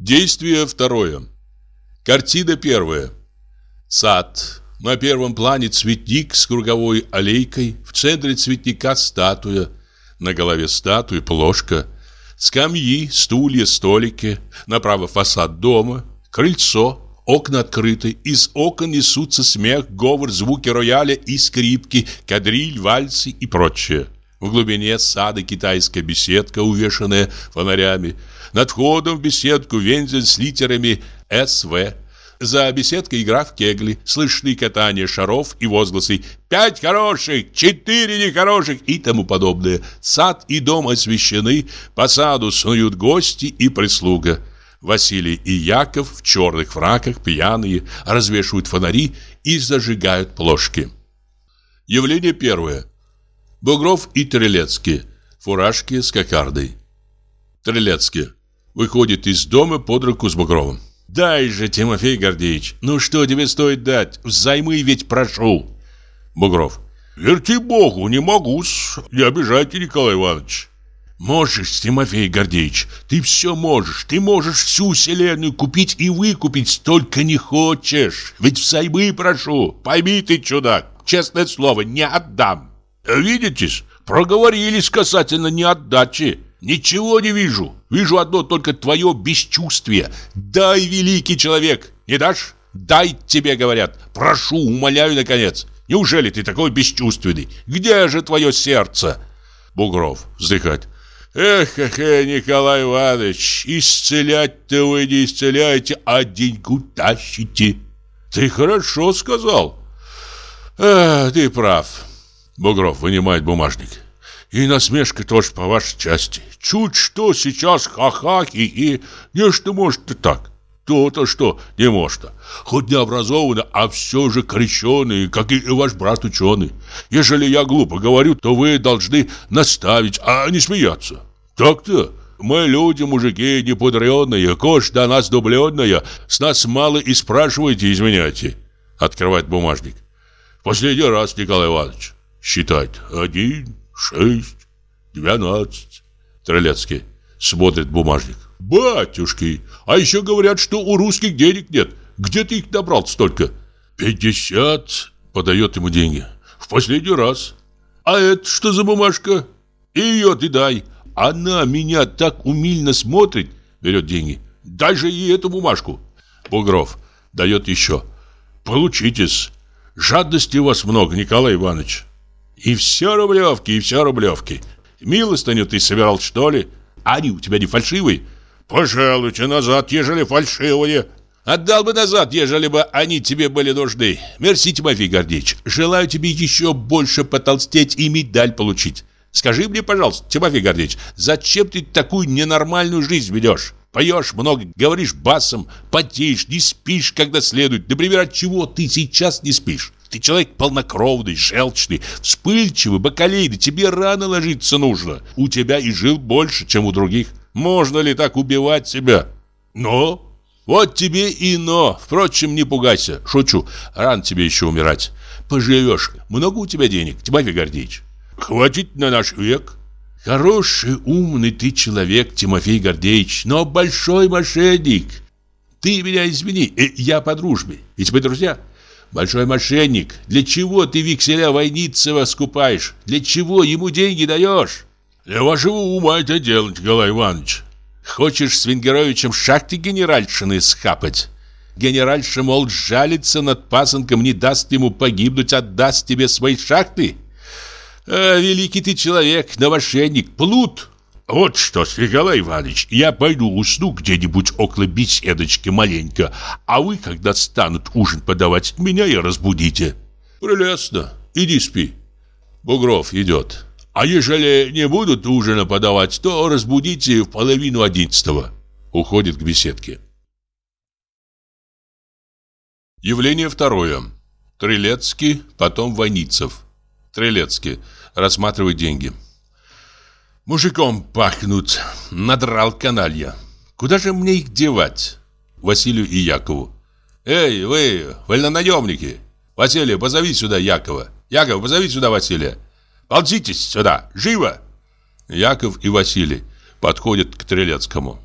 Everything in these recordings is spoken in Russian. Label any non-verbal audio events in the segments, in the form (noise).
Действие второе. Картина первая. Сад. На первом плане цветник с круговой аллейкой. В центре цветника статуя. На голове статуи плошка. Скамьи, стулья, столики. Направо фасад дома. Крыльцо. Окна открыты. Из окон несутся смех, говор, звуки рояля и скрипки, кадриль, вальсы и прочее. В глубине сада китайская беседка, увешанная фонарями. Над входом в беседку вензель с литерами «СВ». За беседкой игра в кегли, слышны катания шаров и возгласы «Пять хороших! Четыре нехороших!» и тому подобное. Сад и дом освещены, по саду снуют гости и прислуга. Василий и Яков в черных фраках, пьяные, развешивают фонари и зажигают плошки. Явление первое. Бугров и Трелецкий. Фуражки с кокардой. Трелецкий. Выходит из дома под руку с Бугровым. «Дай же, Тимофей Гордеевич, ну что тебе стоит дать? Взаймы ведь прошу!» Бугров. «Верьте Богу, не могу-с. Не обижайте, Николай Иванович». Можешь, Тимофей Гордеевич, ты все можешь. Ты можешь всю вселенную купить и выкупить, только не хочешь. Ведь взаймы прошу. Пойми ты, чудак, честное слово, не отдам. Видите, проговорились касательно неотдачи. Ничего не вижу. Вижу одно только твое бесчувствие. Дай, великий человек. Не дашь? Дай тебе, говорят. Прошу, умоляю, наконец. Неужели ты такой бесчувственный? Где же твое сердце? Бугров вздыхать. Эх, эх, эх, Николай Иванович, исцелять-то вы не исцеляете, а деньгу тащите. Ты хорошо сказал. А, ты прав. Бугров вынимает бумажник. И насмешка тоже по вашей части. Чуть что сейчас ха-ха и Не что может и так. То-то что не может. Хоть не образованно, а все же крещеный, как и ваш брат ученый. Ежели я глупо говорю, то вы должны наставить, а не смеяться. Так-то. Мы люди, мужики, непудренные, кожа до нас дубленная, с нас мало и спрашивайте, изменяйте. Открывает бумажник. Последний раз, Николай Иванович. Считать. Один, шесть, двенадцать. Тролецкий смотрит бумажник. Батюшки, а еще говорят, что у русских денег нет. Где ты их набрал столько? Пятьдесят. Подает ему деньги. В последний раз. А это что за бумажка? Ее ты дай. Она меня так умильно смотрит. Берет деньги. Дай ей эту бумажку. Бугров дает еще. Получитесь. Жадности у вас много, Николай Иванович. И все рублевки, и все рублевки. Милостыню ты собирал, что ли? Они у тебя не фальшивые? Пожалуйте назад, ежели фальшивые. Отдал бы назад, ежели бы они тебе были нужны. Мерси, Тимофей Гордеевич. Желаю тебе еще больше потолстеть и медаль получить. Скажи мне, пожалуйста, Тимофей Гордеевич, зачем ты такую ненормальную жизнь ведешь? Поешь много, говоришь басом, потеешь, не спишь, когда следует. Например, от чего ты сейчас не спишь? Ты человек полнокровный, желчный, вспыльчивый, бакалейный. Тебе рано ложиться нужно. У тебя и жил больше, чем у других. Можно ли так убивать себя? Но... Вот тебе и но. Впрочем, не пугайся. Шучу. Рано тебе еще умирать. Поживешь. Много у тебя денег, Тимофей Гордеевич? Хватит на наш век. Хороший, умный ты человек, Тимофей Гордеевич, но большой мошенник. Ты меня извини, э, я по дружбе. Ведь мы друзья. Большой мошенник. Для чего ты векселя Войницева скупаешь? Для чего ему деньги даешь? Для вашего ума это делать, Николай Иванович. Хочешь с Венгеровичем шахты генеральшины схапать? Генеральша, мол, жалится над пасынком, не даст ему погибнуть, отдаст тебе свои шахты? А, великий ты человек, новошенник, плут. Вот что, Николай Иванович, я пойду усну где-нибудь около беседочки маленько, а вы, когда станут ужин подавать, меня и разбудите. Прелестно, иди спи. Бугров идет. А ежели не будут ужина подавать, то разбудите в половину одиннадцатого. Уходит к беседке. Явление второе. Трилецкий, потом Войницев. Трилецкий рассматривает деньги. Мужиком пахнут, надрал каналья. Куда же мне их девать? Василию и Якову. Эй, вы, вольнонаемники! Василий, позови сюда Якова. Яков, позови сюда Василия. Ползитесь сюда, живо! Яков и Василий подходят к Трелецкому.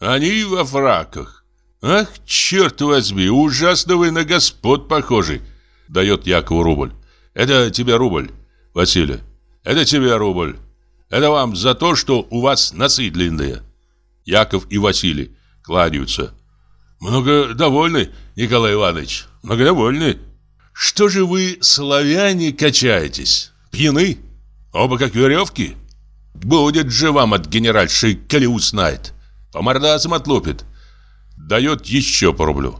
Они во фраках. Ах, черт возьми, ужасно вы на господ похожи, дает Якову рубль. Это тебе рубль, Василий. Это тебе рубль. Это вам за то, что у вас носы длинные. Яков и Василий кланяются. Много довольны, Николай Иванович, много довольны. Что же вы, славяне, качаетесь? Пьяны? Оба как веревки? Будет же вам от генеральши, коли узнает. По мордасам отлупит. Дает еще по рублю.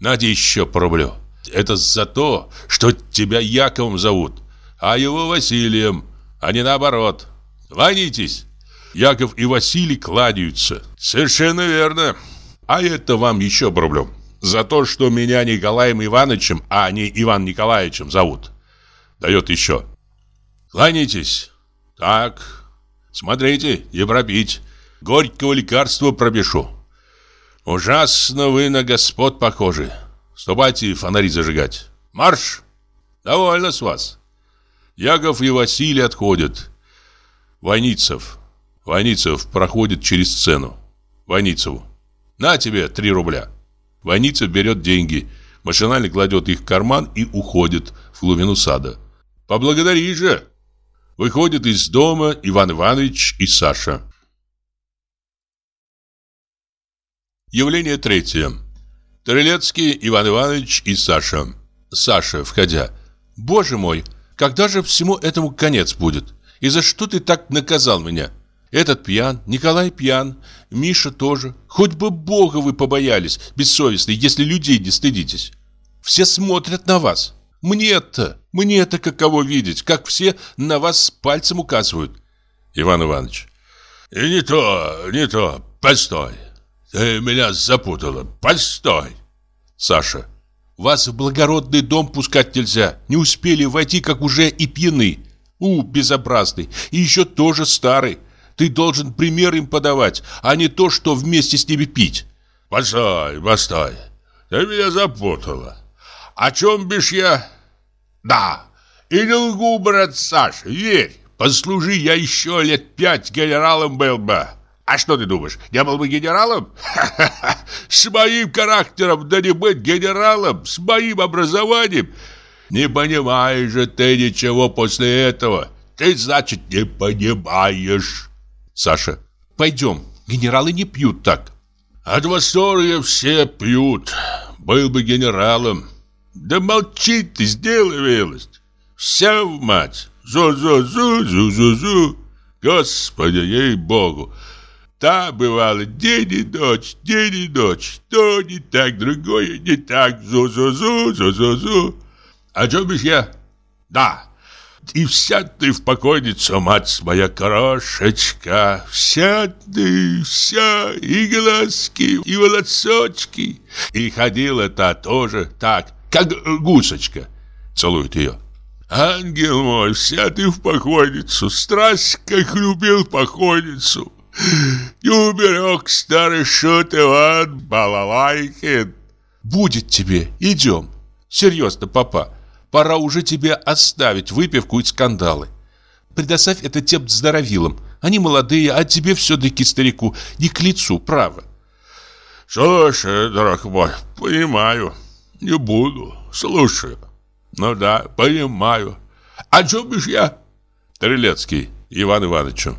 Надя еще по рублю. Это за то, что тебя Яковом зовут, а его Василием, а не наоборот. Кланяйтесь. Яков и Василий кладаются. Совершенно верно. А это вам еще рублю. За то, что меня Николаем Ивановичем, а не Иван Николаевичем зовут. Дает еще. Кланяйтесь. Так. Смотрите, не пропить. Горького лекарства пропишу. Ужасно вы на господ похожи. Ступайте фонари зажигать. Марш! Довольно с вас. Яков и Василий отходят. Войницев. Войницев проходит через сцену. Войницеву. На тебе три рубля. Войницев берет деньги, машинально кладет их в карман и уходит в глубину сада. Поблагодари же. Выходит из дома Иван Иванович и Саша. Явление третье. Трелецкий, Иван Иванович и Саша. Саша, входя. «Боже мой, когда же всему этому конец будет? И за что ты так наказал меня? Этот пьян, Николай пьян, Миша тоже. Хоть бы Бога вы побоялись, бессовестные, если людей не стыдитесь. Все смотрят на вас. Мне-то, мне-то каково видеть, как все на вас пальцем указывают». Иван Иванович. «И не то, не то, постой». Ты меня запутала. Постой. Саша. Вас в благородный дом пускать нельзя. Не успели войти, как уже и пьяны. У, безобразный. И еще тоже старый. Ты должен пример им подавать, а не то, что вместе с ними пить. Постой, постой. Ты меня запутала. О чем бишь я? Да. И не лгу, брат Саша, верь. Послужи я еще лет пять генералом был бы. А что ты думаешь, не был бы генералом? (laughs) С моим характером, да не быть генералом, с моим образованием. Не понимаешь же ты ничего после этого. Ты, значит, не понимаешь. Саша, пойдем, генералы не пьют так. От восторга все пьют. Был бы генералом. Да молчи ты, сделай милость. Вся в мать. Зу-зу-зу-зу-зу-зу. Господи, ей-богу. Та бывало день и ночь, день и ночь. То не так, другое не так. Зу-зу-зу, зу-зу-зу. О чем бишь я? Да. И вся ты в покойницу, мать моя крошечка. Вся ты, вся, и глазки, и волосочки. И ходила та тоже так, как гусочка. Целует ее. Ангел мой, вся ты в покойницу. Страсть, как любил покойницу. Не уберег старый шут Иван Балалайкин. Будет тебе, идем. Серьезно, папа, пора уже тебе оставить выпивку и скандалы. Предоставь это тем здоровилам. Они молодые, а тебе все-таки, старику, не к лицу, право. Слушай, дорог мой, понимаю. Не буду, слушаю. Ну да, понимаю. А что бишь я? Трелецкий Иван Ивановичу.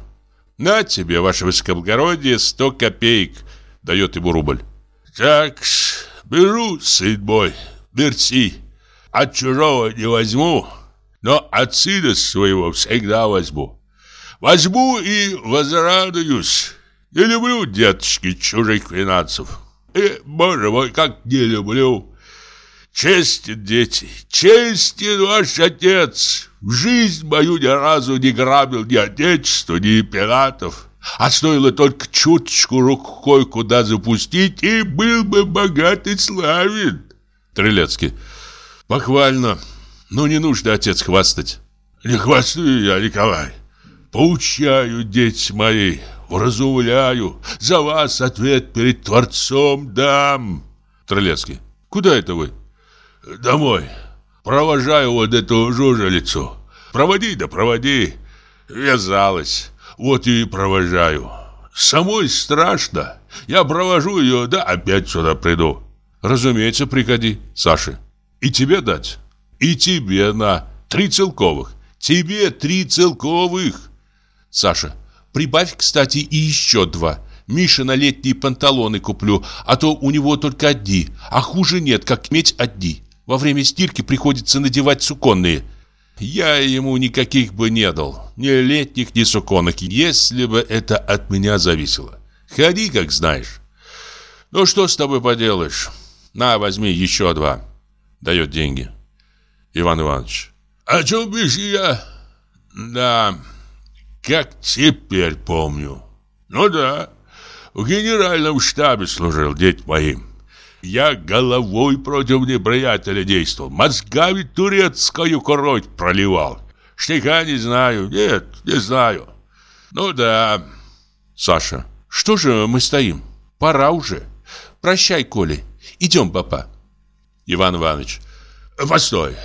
На тебе, ваше высокоблагородие, сто копеек, дает ему рубль. Так, беру, сын мой, мерси. От чужого не возьму, но от сына своего всегда возьму. Возьму и возрадуюсь. Не люблю, деточки, чужих финансов. И, боже мой, как не люблю. Честен, дети, честен ваш отец. В жизнь мою ни разу не грабил ни отечества, ни пиратов. А стоило только чуточку рукой куда запустить, и был бы богат и славен. Трелецкий. Похвально. Но не нужно, отец, хвастать. Не хвастаю я, Николай. Поучаю, дети мои, вразумляю. За вас ответ перед Творцом дам. Трелецкий. Куда это вы? Домой. Провожаю вот эту жужелицу. Проводи да проводи. Вязалась. Вот и провожаю. Самой страшно. Я провожу ее, да опять сюда приду. Разумеется, приходи, Саша. И тебе дать. И тебе на три целковых. Тебе три целковых. Саша, прибавь, кстати, и еще два. Миша на летние панталоны куплю, а то у него только одни, а хуже нет, как иметь одни. Во время стирки приходится надевать суконные. Я ему никаких бы не дал, ни летних, ни суконных, если бы это от меня зависело. Ходи, как знаешь. Ну что с тобой поделаешь? На, возьми еще два. Дает деньги. Иван Иванович. О чем бишь я? Да, как теперь помню. Ну да, в генеральном штабе служил, дети мои. Я головой против неприятеля действовал, мозгами турецкую кровь проливал. Штыка не знаю, нет, не знаю. Ну да. Саша, что же мы стоим? Пора уже. Прощай, Коля. Идем, папа. Иван Иванович. Постой.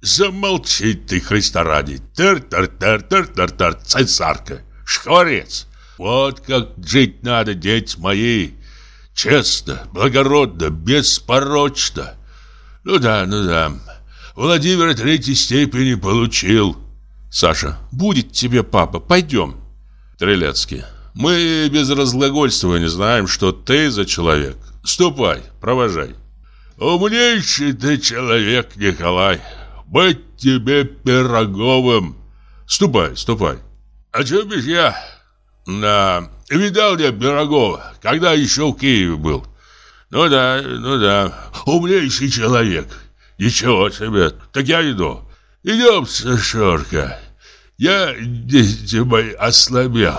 Замолчи ты, Христа ради. Тер-тер-тер-тер-тер-тер, цесарка, шкворец. Вот как жить надо, дети мои. Честно, благородно, беспорочно. Ну да, ну да. Владимир третьей степени получил. Саша, будет тебе папа, пойдем. Трелецкий. Мы без разглагольствования знаем, что ты за человек. Ступай, провожай. Умнейший ты человек, Николай. Быть тебе пироговым. Ступай, ступай. А что бишь я? Да, видал я Пирогова, когда еще в Киеве был. Ну да, ну да, умнейший человек. Ничего себе, так я иду. Идем, Сашорка. Я, дети мои, ослабел.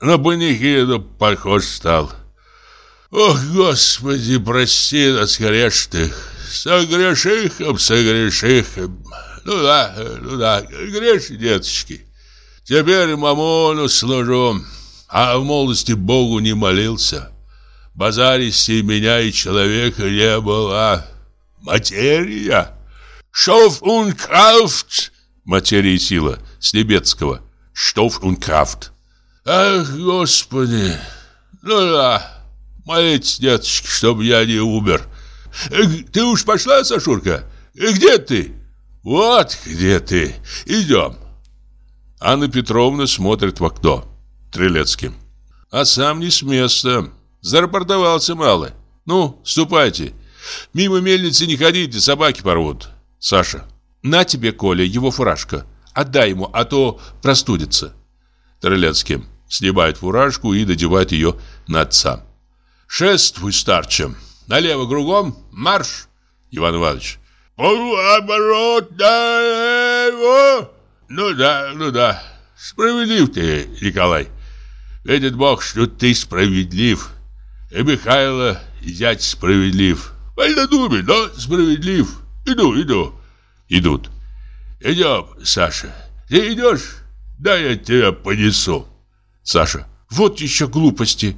На панихиду похож стал. Ох, Господи, прости нас грешных. Согрешихом, согрешихом. Ну да, ну да, греши, деточки. Теперь мамону служу а в молодости Богу не молился. Базаристей меня и человека не было. Материя. Шоф und Kraft. Материя и сила. С немецкого. Штоф und Kraft. Ах, Господи. Ну да. Молитесь, деточки, чтобы я не умер. Ты уж пошла, Сашурка? Где ты? Вот где ты. Идем. Анна Петровна смотрит в окно. Стрелецким. А сам не с места. Зарапортовался мало. Ну, ступайте. Мимо мельницы не ходите, собаки порвут. Саша. На тебе, Коля, его фуражка. Отдай ему, а то простудится. Стрелецким. Снимает фуражку и надевает ее на отца. Шествуй, старче. Налево кругом, марш. Иван Иванович. Полуоборот налево. Ну да, ну да. Справедлив ты, Николай. Видит Бог, что ты справедлив. И Михайло, зять справедлив. Вольнодумий, но справедлив. Иду, иду. Идут. Идем, Саша. Ты идешь? Да я тебя понесу. Саша. Вот еще глупости.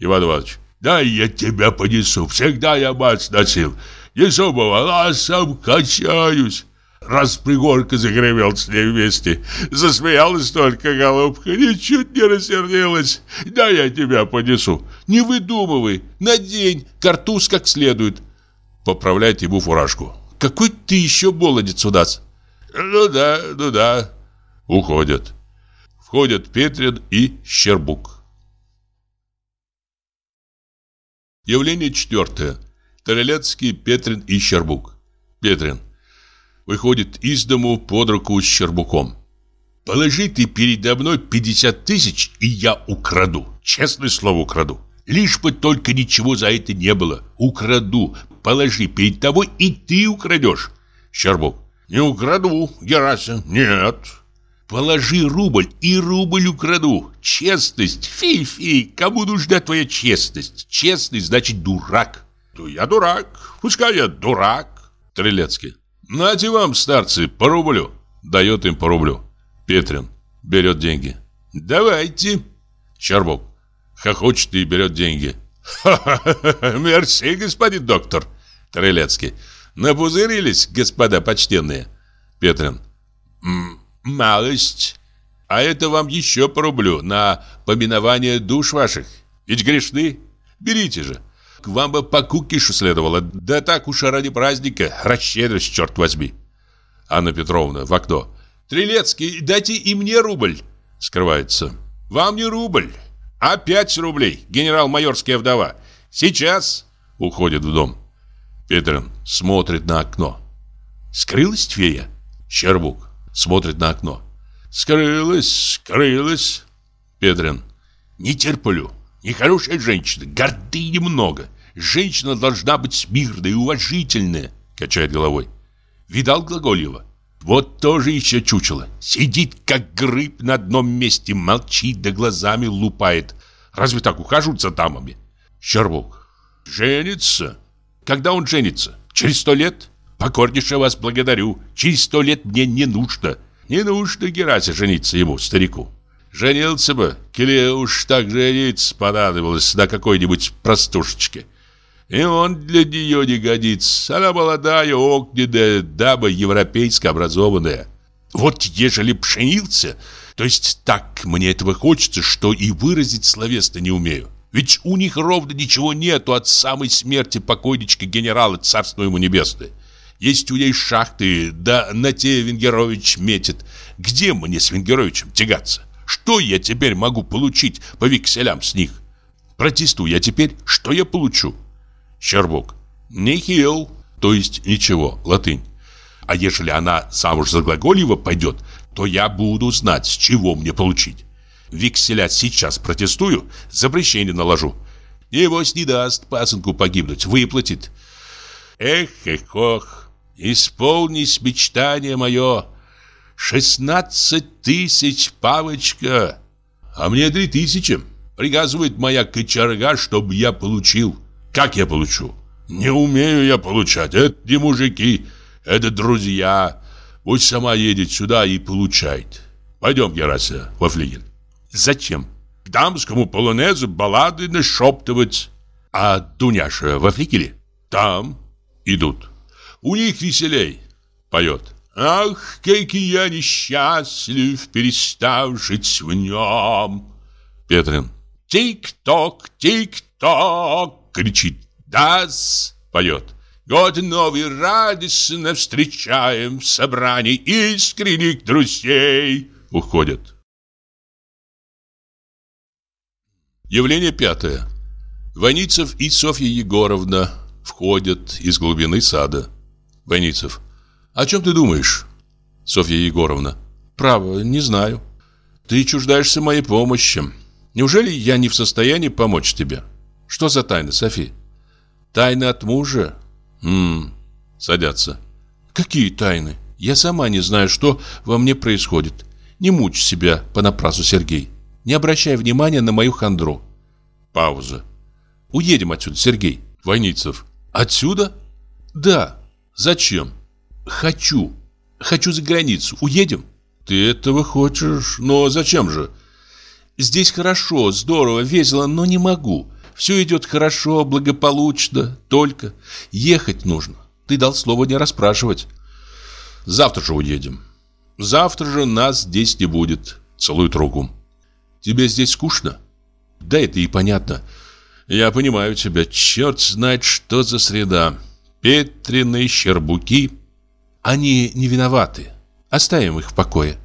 Иван Иванович. Да я тебя понесу. Всегда я мать носил. Несу, бывало, а сам качаюсь. Раз пригорка загремел с ней вместе. Засмеялась только голубка, ничуть не рассердилась. Да я тебя понесу. Не выдумывай, надень картуз как следует. Поправляет ему фуражку. Какой ты еще молодец у нас. Ну да, ну да. Уходят. Входят Петрин и Щербук. Явление четвертое. Тарелецкий, Петрин и Щербук. Петрин выходит из дому под руку с Щербуком. «Положи ты передо мной 50 тысяч, и я украду. Честное слово, украду. Лишь бы только ничего за это не было. Украду. Положи перед тобой, и ты украдешь». Щербук. «Не украду, Герасим, нет». «Положи рубль, и рубль украду. Честность, фи-фи, кому нужна твоя честность? Честность значит дурак». «То я дурак, пускай я дурак». Трелецкий. Нате вам, старцы, по рублю. Дает им по рублю. Петрин берет деньги. Давайте. Щербок хохочет и берет деньги. Ха-ха-ха, мерси, господин доктор. Трелецкий. Напузырились, господа почтенные. Петрин. Малость. А это вам еще порублю на поминование душ ваших. Ведь грешны. Берите же. К вам бы по кукишу следовало. Да так уж ради праздника. Расщедрость, черт возьми. Анна Петровна в окно. Трилецкий, дайте и мне рубль. Скрывается. Вам не рубль, а пять рублей, генерал-майорская вдова. Сейчас. Уходит в дом. Петрин смотрит на окно. Скрылась фея? Щербук смотрит на окно. Скрылась, скрылась. Петрин. Не терплю. Нехорошая женщина, гордыни много. Женщина должна быть смирная и уважительная, качает головой. Видал Глаголева? Вот тоже еще чучело. Сидит, как грыб на одном месте, молчит, да глазами лупает. Разве так ухаживают за дамами? Щербук. Женится? Когда он женится? Через сто лет? Покорнейше вас благодарю. Через сто лет мне не нужно. Не нужно Герасе жениться ему, старику. Женился бы, коли уж так жениться понадобилось на какой-нибудь простушечке. И он для нее не годится. Она молодая, огненная, дама европейско образованная. Вот ежели пшенился, то есть так мне этого хочется, что и выразить словесно не умею. Ведь у них ровно ничего нету от самой смерти покойничка генерала, царство ему небесное. Есть у ней шахты, да на те Венгерович метит. Где мне с Венгеровичем тягаться? Что я теперь могу получить по векселям с них? Протестую я теперь, что я получу? Щербок. Нихил, то есть ничего, латынь. А ежели она замуж за Глаголева пойдет, то я буду знать, с чего мне получить. Векселя сейчас протестую, запрещение наложу. Небось не даст пасынку погибнуть, выплатит. Эх, эх, ох, исполнись мечтание мое. Шестнадцать тысяч, павочка. А мне три тысячи. Приказывает моя кочерга, чтобы я получил. Как я получу? Не умею я получать. Это не мужики, это друзья. Пусть сама едет сюда и получает. Пойдем, Герася, во флигель. Зачем? К дамскому полонезу баллады нашептывать. А Дуняша во флигеле? Там идут. У них веселей. Поет. Ах, как я несчастлив, перестав жить в нем. Петрин. Тик-ток, тик-ток кричит «Дас!» поет. Год новый радостно встречаем в собрании искренних друзей. Уходят. Явление пятое. Войницев и Софья Егоровна входят из глубины сада. Войницев. О чем ты думаешь? Софья Егоровна. Право, не знаю. Ты чуждаешься моей помощи. Неужели я не в состоянии помочь тебе? Что за тайна, Софи? Тайна от мужа? Хм, садятся. Какие тайны? Я сама не знаю, что во мне происходит. Не мучь себя понапрасу, Сергей. Не обращай внимания на мою хандру. Пауза. Уедем отсюда, Сергей. Войницев. Отсюда? Да. Зачем? Хочу. Хочу за границу. Уедем? Ты этого хочешь? Но зачем же? Здесь хорошо, здорово, весело, но не могу. Все идет хорошо, благополучно, только ехать нужно. Ты дал слово не расспрашивать. Завтра же уедем. Завтра же нас здесь не будет. Целует руку. Тебе здесь скучно? Да это и понятно. Я понимаю тебя. Черт знает, что за среда. Петрины, щербуки. Они не виноваты. Оставим их в покое.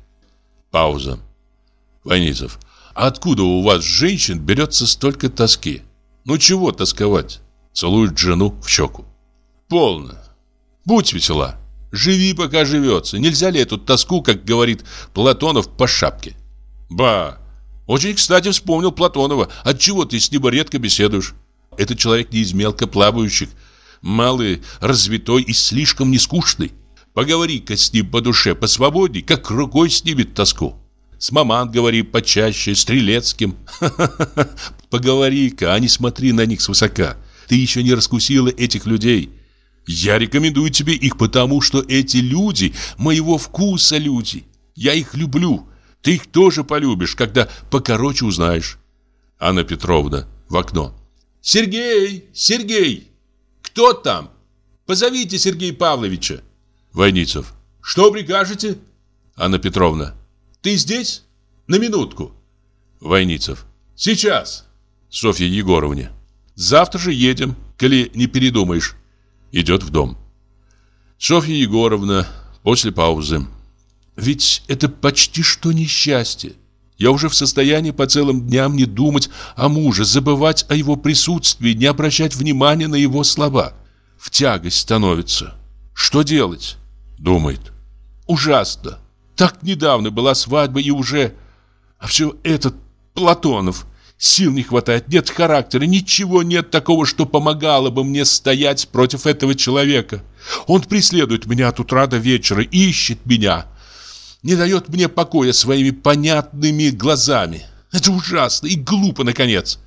Пауза. Войнизов. А откуда у вас, женщин, берется столько тоски? Ну чего тосковать? Целует жену в щеку. Полно. Будь весела. Живи, пока живется. Нельзя ли эту тоску, как говорит Платонов, по шапке? Ба! Очень, кстати, вспомнил Платонова. Отчего ты с ним редко беседуешь? Этот человек не из мелко. Малый, развитой и слишком нескучный. Поговори-ка с ним по душе, по свободе, как рукой снимет тоску. С маман говори почаще, Стрелецким. (laughs) Поговори-ка, а не смотри на них свысока. Ты еще не раскусила этих людей. Я рекомендую тебе их потому, что эти люди моего вкуса люди. Я их люблю. Ты их тоже полюбишь, когда покороче узнаешь. Анна Петровна в окно. Сергей, Сергей, кто там? Позовите Сергея Павловича. Войницев. Что прикажете? Анна Петровна. Ты здесь? На минутку. Войницев. Сейчас. Софья Егоровне. Завтра же едем, коли не передумаешь. Идет в дом. Софья Егоровна после паузы. Ведь это почти что несчастье. Я уже в состоянии по целым дням не думать о муже, забывать о его присутствии, не обращать внимания на его слова. В тягость становится. Что делать? Думает. Ужасно. Так недавно была свадьба и уже... А все этот Платонов. Сил не хватает, нет характера, ничего нет такого, что помогало бы мне стоять против этого человека. Он преследует меня от утра до вечера, ищет меня не дает мне покоя своими понятными глазами. Это ужасно и глупо, наконец.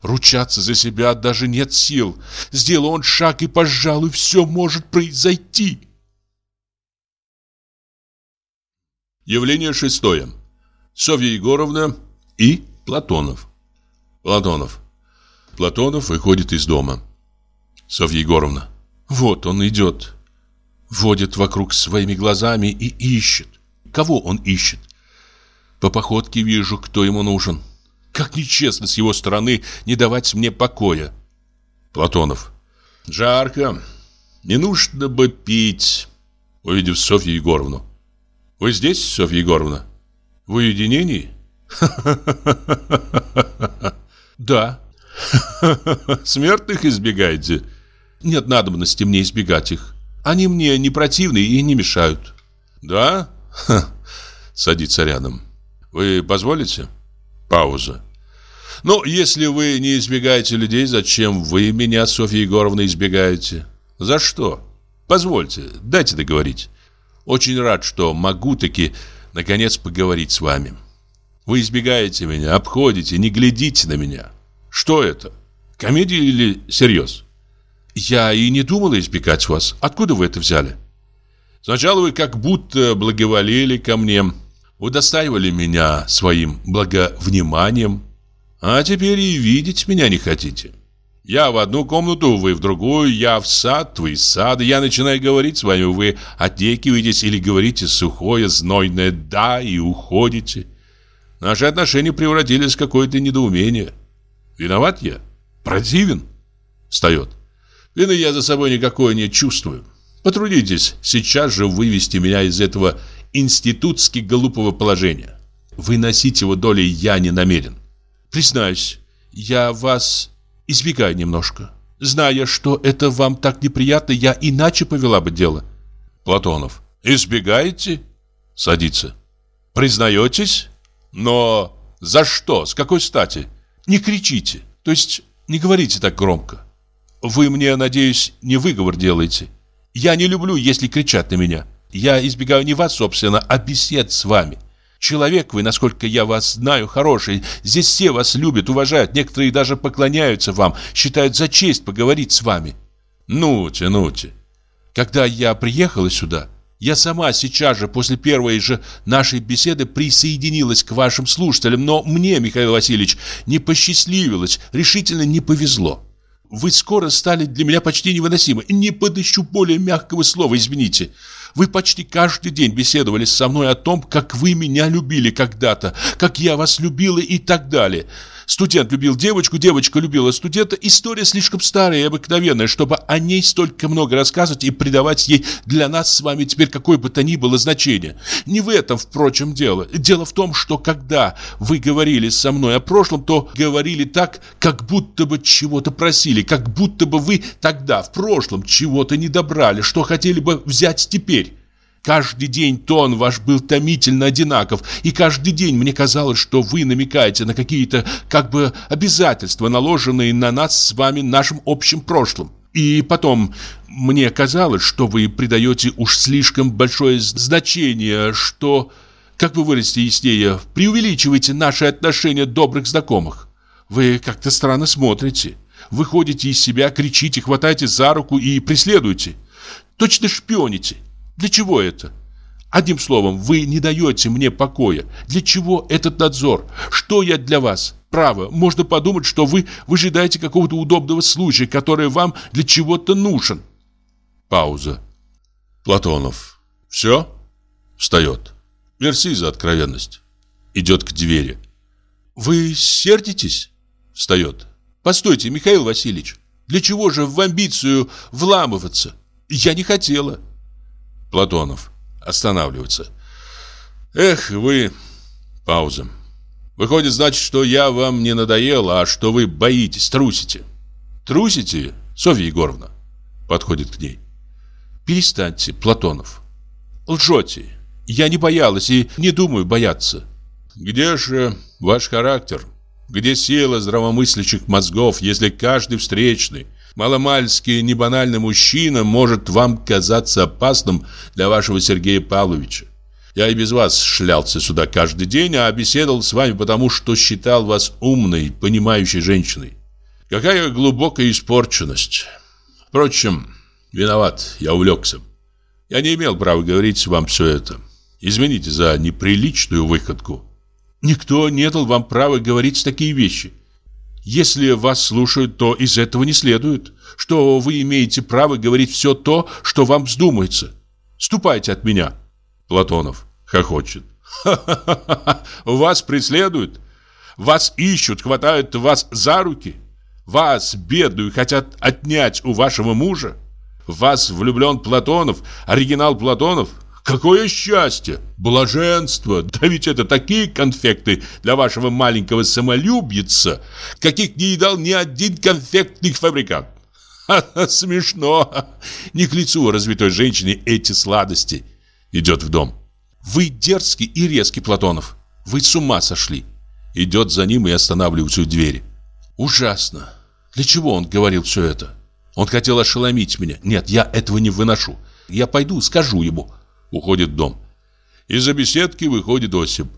Ручаться за себя даже нет сил. Сделал он шаг, и, пожалуй, все может произойти. Явление шестое. Софья Егоровна и Платонов. Платонов. Платонов выходит из дома. Софья Егоровна. Вот он идет. Водит вокруг своими глазами и ищет. Кого он ищет? По походке вижу, кто ему нужен. Как нечестно с его стороны не давать мне покоя. Платонов. Жарко. Не нужно бы пить. Увидев Софью Егоровну. Вы здесь, Софья Егоровна? В уединении? (laughs) Да. (laughs) Смертных избегаете? Нет надобности мне избегать их. Они мне не противны и не мешают. Да? (laughs) Садится рядом. Вы позволите? Пауза. Ну, если вы не избегаете людей, зачем вы меня, Софья Егоровна, избегаете? За что? Позвольте, дайте договорить. Очень рад, что могу таки, наконец, поговорить с вами. Вы избегаете меня, обходите, не глядите на меня. Что это? Комедия или серьез? Я и не думала избегать вас. Откуда вы это взяли? Сначала вы как будто благоволели ко мне, удостаивали меня своим благовниманием, а теперь и видеть меня не хотите. Я в одну комнату, вы в другую, я в сад, вы из сада. Я начинаю говорить с вами, вы отекиваетесь или говорите сухое, знойное «да» и уходите. Наши отношения превратились в какое-то недоумение. Виноват я? Противен? Встает. Вины я за собой никакой не чувствую. Потрудитесь сейчас же вывести меня из этого институтски глупого положения. Выносить его долей я не намерен. Признаюсь, я вас избегаю немножко. Зная, что это вам так неприятно, я иначе повела бы дело. Платонов. Избегаете? Садится. Признаетесь? Но за что? С какой стати? Не кричите. То есть не говорите так громко. Вы мне, надеюсь, не выговор делаете. Я не люблю, если кричат на меня. Я избегаю не вас, собственно, а бесед с вами. Человек вы, насколько я вас знаю, хороший. Здесь все вас любят, уважают. Некоторые даже поклоняются вам, считают за честь поговорить с вами. Ну-те, ну-те. Когда я приехала сюда, я сама сейчас же, после первой же нашей беседы, присоединилась к вашим слушателям, но мне, Михаил Васильевич, не посчастливилось, решительно не повезло. Вы скоро стали для меня почти невыносимы. Не подыщу более мягкого слова, извините. Вы почти каждый день беседовали со мной о том, как вы меня любили когда-то, как я вас любила и так далее. Студент любил девочку, девочка любила студента. История слишком старая и обыкновенная, чтобы о ней столько много рассказывать и придавать ей для нас с вами теперь какое бы то ни было значение. Не в этом, впрочем, дело. Дело в том, что когда вы говорили со мной о прошлом, то говорили так, как будто бы чего-то просили, как будто бы вы тогда, в прошлом, чего-то не добрали, что хотели бы взять теперь. Каждый день тон ваш был томительно одинаков, и каждый день мне казалось, что вы намекаете на какие-то как бы обязательства, наложенные на нас с вами нашим общим прошлым. И потом, мне казалось, что вы придаете уж слишком большое значение, что, как вы выразите яснее, преувеличиваете наши отношения добрых знакомых. Вы как-то странно смотрите. Выходите из себя, кричите, хватаете за руку и преследуете. Точно шпионите. Для чего это? Одним словом, вы не даете мне покоя. Для чего этот надзор? Что я для вас? Право, можно подумать, что вы выжидаете какого-то удобного случая, который вам для чего-то нужен. Пауза. Платонов. Все? Встает. Мерси за откровенность. Идет к двери. «Вы сердитесь?» Встает. «Постойте, Михаил Васильевич, для чего же в амбицию вламываться? Я не хотела». Платонов останавливается. «Эх, вы...» Пауза. «Выходит, значит, что я вам не надоел, а что вы боитесь, трусите». «Трусите, Софья Егоровна?» Подходит к ней. «Перестаньте, Платонов. Лжете. Я не боялась и не думаю бояться». «Где же ваш характер? Где сила здравомыслящих мозгов, если каждый встречный, маломальский, небанальный мужчина может вам казаться опасным для вашего Сергея Павловича? Я и без вас шлялся сюда каждый день, а беседовал с вами потому, что считал вас умной, понимающей женщиной. Какая глубокая испорченность. Впрочем, виноват, я увлекся. Я не имел права говорить вам все это. Извините за неприличную выходку. Никто не дал вам права говорить такие вещи. Если вас слушают, то из этого не следует, что вы имеете право говорить все то, что вам вздумается. Ступайте от меня. Платонов хохочет. Ха-ха-ха! (laughs) Вас преследуют, вас ищут, хватают вас за руки. Вас, бедную, хотят отнять у вашего мужа. вас влюблен Платонов, оригинал Платонов. Какое счастье, блаженство! (laughs) Да ведь это такие конфекты для вашего маленького самолюбица, каких не едал ни один конфектный фабрикант. (laughs) Ха -ха, смешно. (laughs) Не к лицу развитой женщине эти сладости идет в дом. Вы дерзкий и резкий, Платонов. Вы с ума сошли. Идет за ним и останавливается у двери. Ужасно. Для чего он говорил все это? Он хотел ошеломить меня. Нет, я этого не выношу. Я пойду, скажу ему. Уходит в дом. Из-за беседки выходит Осип.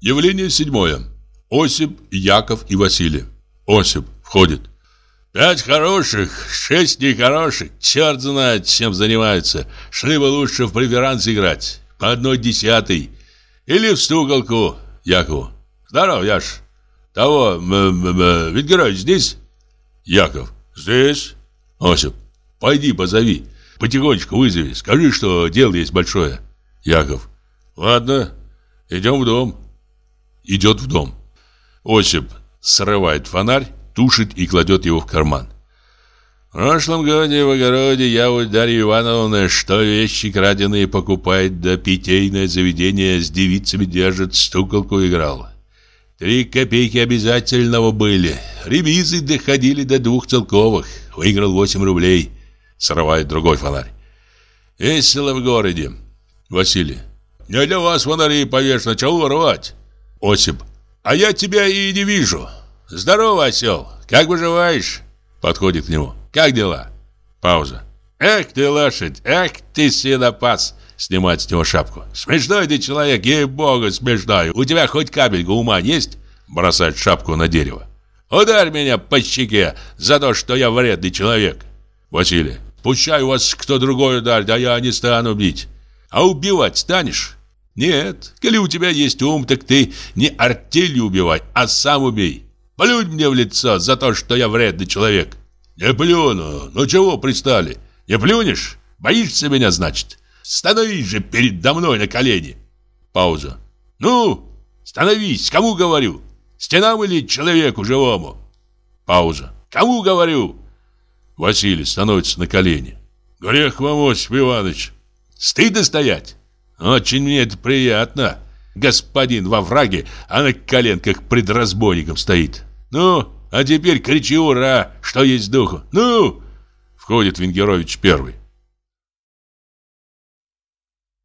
Явление седьмое. Осип, Яков и Василий. Осип входит. Пять хороших, шесть нехороших. Черт знает, чем занимаются. Шли бы лучше в преферанс играть. По одной десятой. Или в стуколку. Якову. Здоров, Яш. Того, ведь герой здесь? Яков. Здесь. Осип. Пойди позови. Потихонечку вызови. Скажи, что дело есть большое. Яков. Ладно. Идем в дом. Идет в дом. Осип срывает фонарь тушит и кладет его в карман. В прошлом году в огороде я у Дарьи Ивановны, что вещи краденые покупает, да питейное заведение с девицами держит, стуколку играл. Три копейки обязательного были. Ревизы доходили до двух целковых. Выиграл 8 рублей. Срывает другой фонарь. Весело в городе. Василий. Не для вас фонари повешено, чего воровать? Осип. А я тебя и не вижу. «Здорово, осел! Как выживаешь?» Подходит к нему. «Как дела?» Пауза. «Эх ты, лошадь! Эх ты, свинопас!» Снимает с него шапку. «Смешной ты человек, ей-богу, смешной! У тебя хоть капелька ума есть?» Бросает шапку на дерево. «Ударь меня по щеке за то, что я вредный человек!» Василий. «Пущай вас кто другой ударит, а я не стану бить. А убивать станешь?» «Нет, коли у тебя есть ум, так ты не артелью убивай, а сам убей. Плюнь мне в лицо за то, что я вредный человек. Не плюну. Ну чего пристали? Не плюнешь? Боишься меня, значит? Становись же передо мной на колени. Пауза. Ну, становись, кому говорю? Стенам или человеку живому? Пауза. Кому говорю? Василий становится на колени. Грех вам, Осип Иванович. Стыдно стоять? Очень мне это приятно. Господин во враге, а на коленках пред разбойником стоит. Ну, а теперь кричи ура, что есть духу. Ну!» Входит Венгерович первый.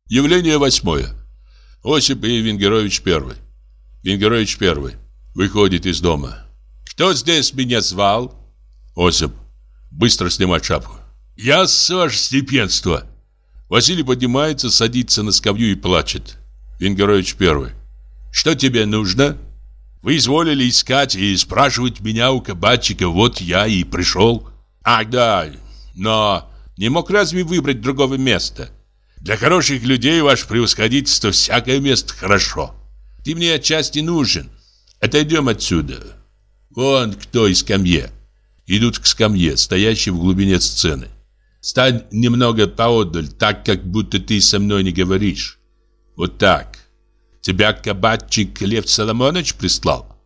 Явление восьмое. Осип и Венгерович первый. Венгерович первый. Выходит из дома. «Кто здесь меня звал?» Осип. Быстро снимает шапку. «Я, с ваше степенство!» Василий поднимается, садится на скамью и плачет. Венгерович первый. «Что тебе нужно?» Вы изволили искать и спрашивать меня у кабачика, вот я и пришел. Ах, да, но не мог разве выбрать другого места? Для хороших людей, ваше превосходительство, всякое место хорошо. Ты мне отчасти нужен. Отойдем отсюда. Вон кто из скамье. Идут к скамье, стоящей в глубине сцены. Стань немного поодаль, так как будто ты со мной не говоришь. Вот так. Тебя кабачик Лев Соломонович прислал?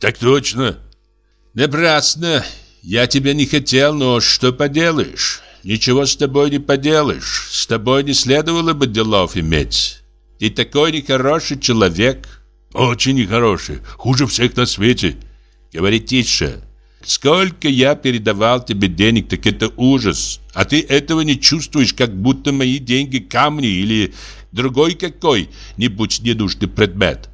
Так точно. Напрасно. Я тебя не хотел, но что поделаешь? Ничего с тобой не поделаешь. С тобой не следовало бы делов иметь. Ты такой нехороший человек. Очень нехороший. Хуже всех на свете. Говори тише. Сколько я передавал тебе денег, так это ужас. А ты этого не чувствуешь, как будто мои деньги камни или другой какой-нибудь ненужный предмет.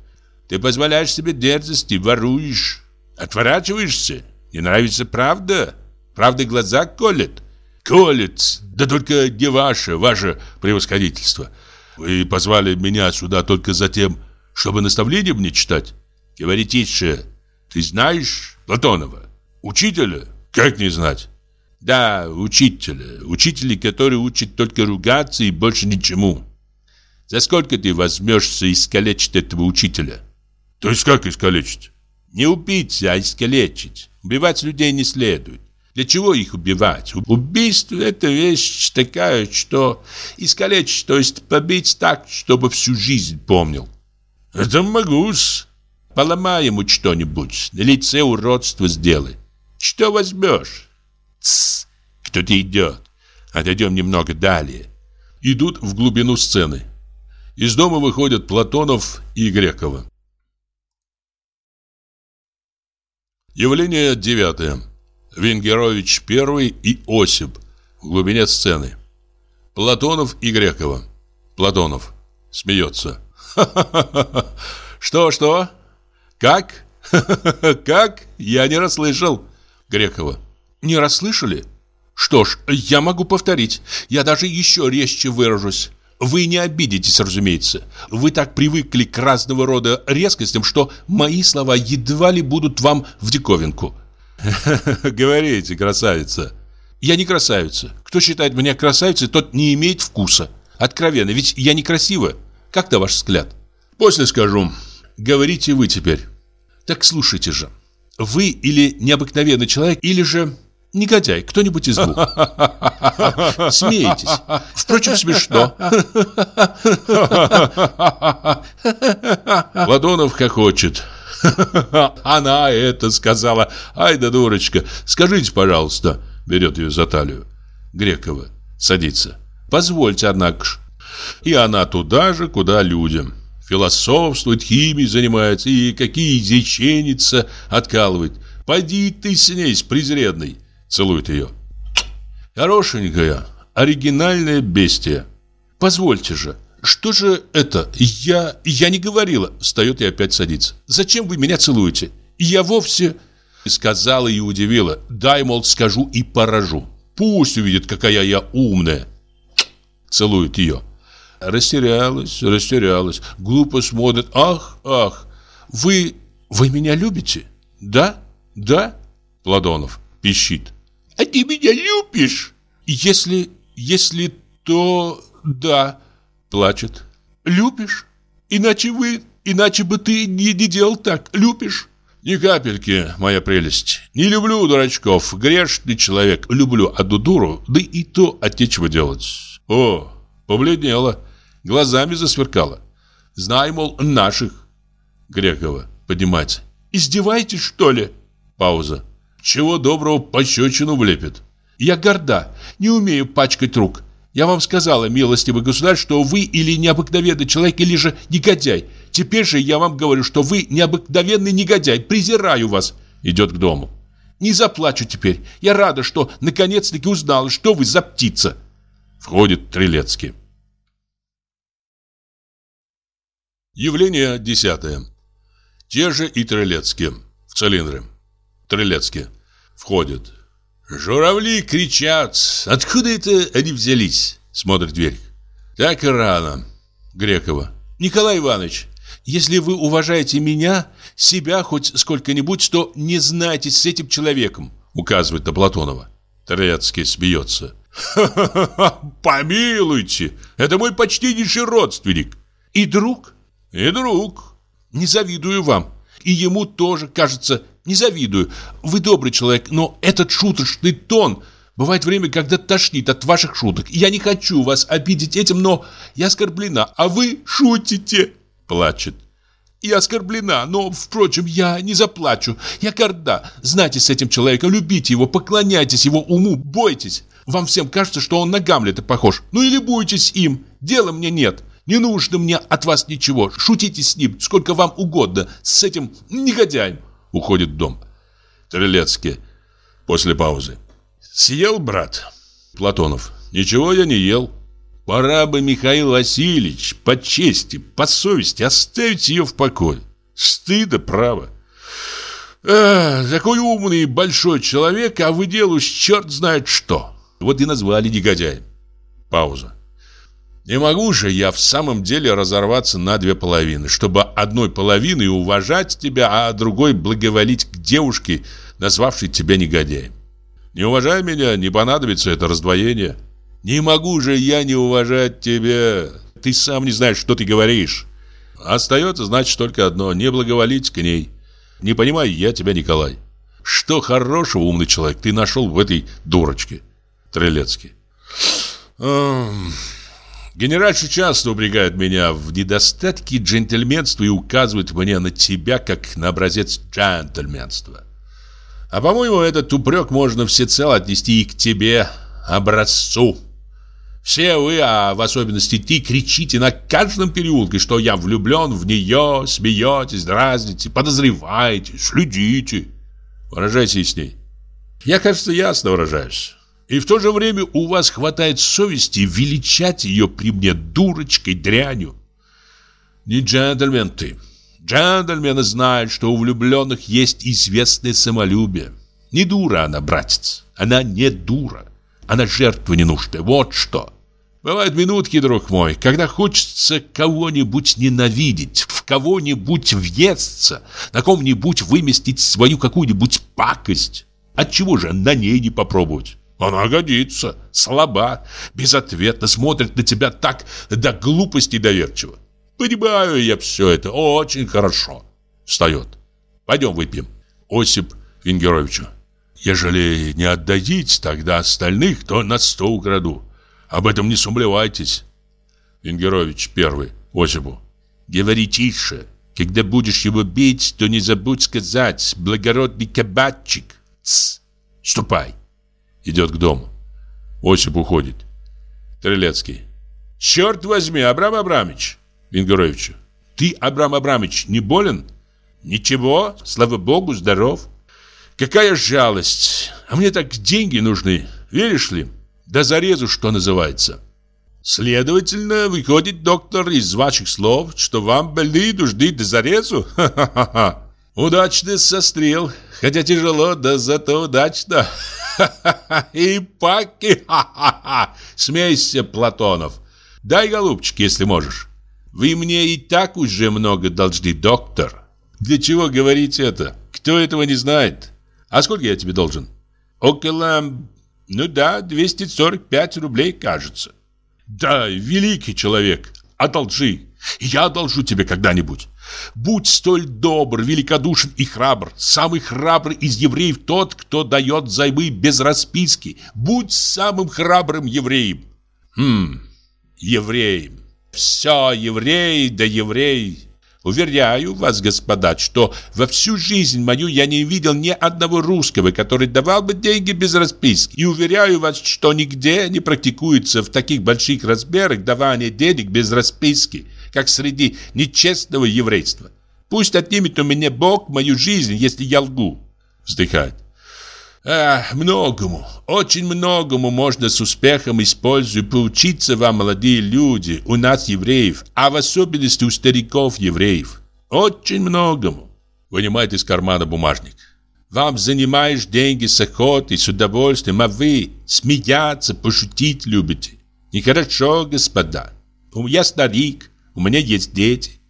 Ты позволяешь себе дерзости, воруешь, отворачиваешься. Не нравится правда? Правда глаза колет? Колет, да только не ваше, ваше превосходительство. Вы позвали меня сюда только за тем, чтобы наставление мне читать? Говори тише. Ты знаешь Платонова? Учителя? Как не знать? Да, учителя. Учителя, который учит только ругаться и больше ничему. За сколько ты возьмешься искалечить этого учителя? То есть как искалечить? Не убить, а искалечить. Убивать людей не следует. Для чего их убивать? Убийство – это вещь такая, что искалечить, то есть побить так, чтобы всю жизнь помнил. Это могу-с. Поломай ему что-нибудь, на лице уродство сделай. Что возьмешь? Тссс, кто-то идет. Отойдем немного далее. Идут в глубину сцены. Из дома выходят Платонов и Грекова. Явление девятое. Венгерович первый и Осип в глубине сцены. Платонов и Грекова. Платонов смеется. (laughs) Что, что? Как? (laughs) Как? Я не расслышал. Грекова. Не расслышали? Что ж, я могу повторить. Я даже еще резче выражусь. Вы не обидитесь, разумеется. Вы так привыкли к разного рода резкостям, что мои слова едва ли будут вам в диковинку. (laughs) Говорите, красавица. Я не красавица. Кто считает меня красавицей, тот не имеет вкуса. Откровенно, ведь я некрасива. Как на ваш взгляд? После скажу. Говорите вы теперь. Так слушайте же. Вы или необыкновенный человек, или же негодяй, кто-нибудь из двух. (laughs) Смеетесь. Впрочем, смешно. Ладонов хохочет. Она это сказала. Ай да дурочка. Скажите, пожалуйста. Берет ее за талию. Грекова. Садится. Позвольте, однако ж. И она туда же, куда людям. Философствует, химией занимается и какие изреченица откалывает. Пойди ты с ней, с презренной. Целует ее. Хорошенькая, оригинальная бестия. Позвольте же, что же это? Я... я не говорила. Встает и опять садится. Зачем вы меня целуете? Я вовсе... Сказала и удивила. Дай, мол, скажу и поражу. Пусть увидит, какая я умная. Целует ее. Растерялась, растерялась. Глупо смотрит. Ах, ах. Вы... вы меня любите? Да? Да? Платонов пищит. А ты меня любишь? Если... если то... да плачет. «Любишь? Иначе вы... Иначе бы ты не, не делал так. Любишь?» «Ни капельки, моя прелесть. Не люблю дурачков. Грешный человек. Люблю одну дуру, да и то от нечего делать». «О, побледнела. Глазами засверкала. Знай, мол, наших». Грекова поднимается. «Издеваетесь, что ли?» Пауза. «Чего доброго пощечину влепит». «Я горда. Не умею пачкать рук. Я вам сказала, милостивый государь, что вы или необыкновенный человек, или же негодяй. Теперь же я вам говорю, что вы необыкновенный негодяй. Презираю вас. Идет к дому. Не заплачу теперь. Я рада, что наконец-таки узнала, что вы за птица. Входит Трилецкий. Явление десятое. Те же и Трилецкие. В цилиндре. Трилецкий. Входит. Журавли кричат. Откуда это они взялись? Смотрит дверь. Так и рано. Грекова. Николай Иванович, если вы уважаете меня, себя хоть сколько-нибудь, то не знайтесь с этим человеком, указывает на Платонова. Трецкий смеется. «Ха-ха-ха! (laughs) Помилуйте! Это мой почтеннейший родственник!» «И друг?» «И друг!» «Не завидую вам. И ему тоже, кажется, не завидую. Вы добрый человек, но этот шуточный тон... Бывает время, когда тошнит от ваших шуток. Я не хочу вас обидеть этим, но я оскорблена, а вы шутите. Плачет. Я оскорблена, но, впрочем, я не заплачу. Я горда. Знайте с этим человеком, любите его, поклоняйтесь его уму, бойтесь. Вам всем кажется, что он на Гамлета похож. Ну или бойтесь им. Дела мне нет. Не нужно мне от вас ничего. Шутите с ним, сколько вам угодно. С этим негодяем. Уходит в дом. Трелецкий. После паузы. Съел, брат? Платонов. Ничего я не ел. Пора бы, Михаил Васильевич, по чести, по совести оставить ее в покое. Стыда, право. Эх, такой умный и большой человек, а вы делаешь черт знает что. Вот и назвали негодяем. Пауза. Не могу же я в самом деле разорваться на две половины, чтобы одной половиной уважать тебя, а другой благоволить к девушке, назвавшей тебя негодяем. Не уважай меня, не понадобится это раздвоение. Не могу же я не уважать тебя. Ты сам не знаешь, что ты говоришь. Остается, значит, только одно – не благоволить к ней. Не понимаю я тебя, Николай. Что хорошего, умный человек, ты нашел в этой дурочке? Трелецкий. Генеральша часто упрекает меня в недостатке джентльменства и указывает мне на тебя, как на образец джентльменства. А по-моему, этот упрек можно всецело отнести и к тебе, образцу. Все вы, а в особенности ты, кричите на каждом переулке, что я влюблен в нее, смеетесь, дразните, подозреваете, следите. Выражайтесь с ней. Я, кажется, ясно выражаюсь. И в то же время у вас хватает совести величать ее при мне дурочкой, дрянью. Не джентльмен ты. Джентльмены знают, что у влюбленных есть известное самолюбие. Не дура она, братец. Она не дура. Она жертва ненужная. Вот что. Бывают минутки, друг мой, когда хочется кого-нибудь ненавидеть, в кого-нибудь въесться, на ком-нибудь выместить свою какую-нибудь пакость. Отчего же на ней не попробовать? Она годится, слаба, безответно смотрит на тебя так до глупости доверчиво. Понимаю я все это, очень хорошо. Встает. Пойдем выпьем. Осип Венгеровичу. Ежели не отдадите тогда остальных, то на сто украду. Об этом не сумлевайтесь. Венгерович первый, Осипу. Говори тише. Когда будешь его бить, то не забудь сказать «благородный кабачик». Тсс, ступай. Идет к дому. Осип уходит. Трелецкий. Черт возьми, Абрам Абрамович. Венгеровичу. Ты, Абрам Абрамович, не болен? Ничего, слава богу, здоров. Какая жалость. А мне так деньги нужны, веришь ли? До зарезу, что называется. Следовательно, выходит, доктор, из ваших слов, что вам больные нужны до зарезу? Ха-ха-ха. Удачный сострел, хотя тяжело, да зато удачно. (laughs) И паки. Смейся, Платонов. Дай, голубчик, если можешь. Вы мне и так уже много должны, доктор. Для чего говорить это? Кто этого не знает? А сколько я тебе должен? Около ну да, 245 рублей, кажется. Да, великий человек, одолжи. Я одолжу тебе когда-нибудь. Будь столь добр, великодушен и храбр. Самый храбрый из евреев тот, кто дает займы без расписки. Будь самым храбрым евреем. Хм, евреем. Все еврей да еврей. Уверяю вас, господа, что во всю жизнь мою я не видел ни одного русского, который давал бы деньги без расписки. И уверяю вас, что нигде не практикуется в таких больших размерах давание денег без расписки, как среди нечестного еврейства. Пусть отнимет у меня Бог мою жизнь, если я лгу. Вздыхает. Ах, многому, очень многому можно с успехом использовать, поучиться вам, молодые люди, у нас евреев, а в особенности у стариков-евреев. Очень многому. Вынимает из кармана бумажник. Вам занимаешь деньги с охотой, с удовольствием, а вы смеяться, пошутить любите. Нехорошо, господа. Я старик, у меня есть дети.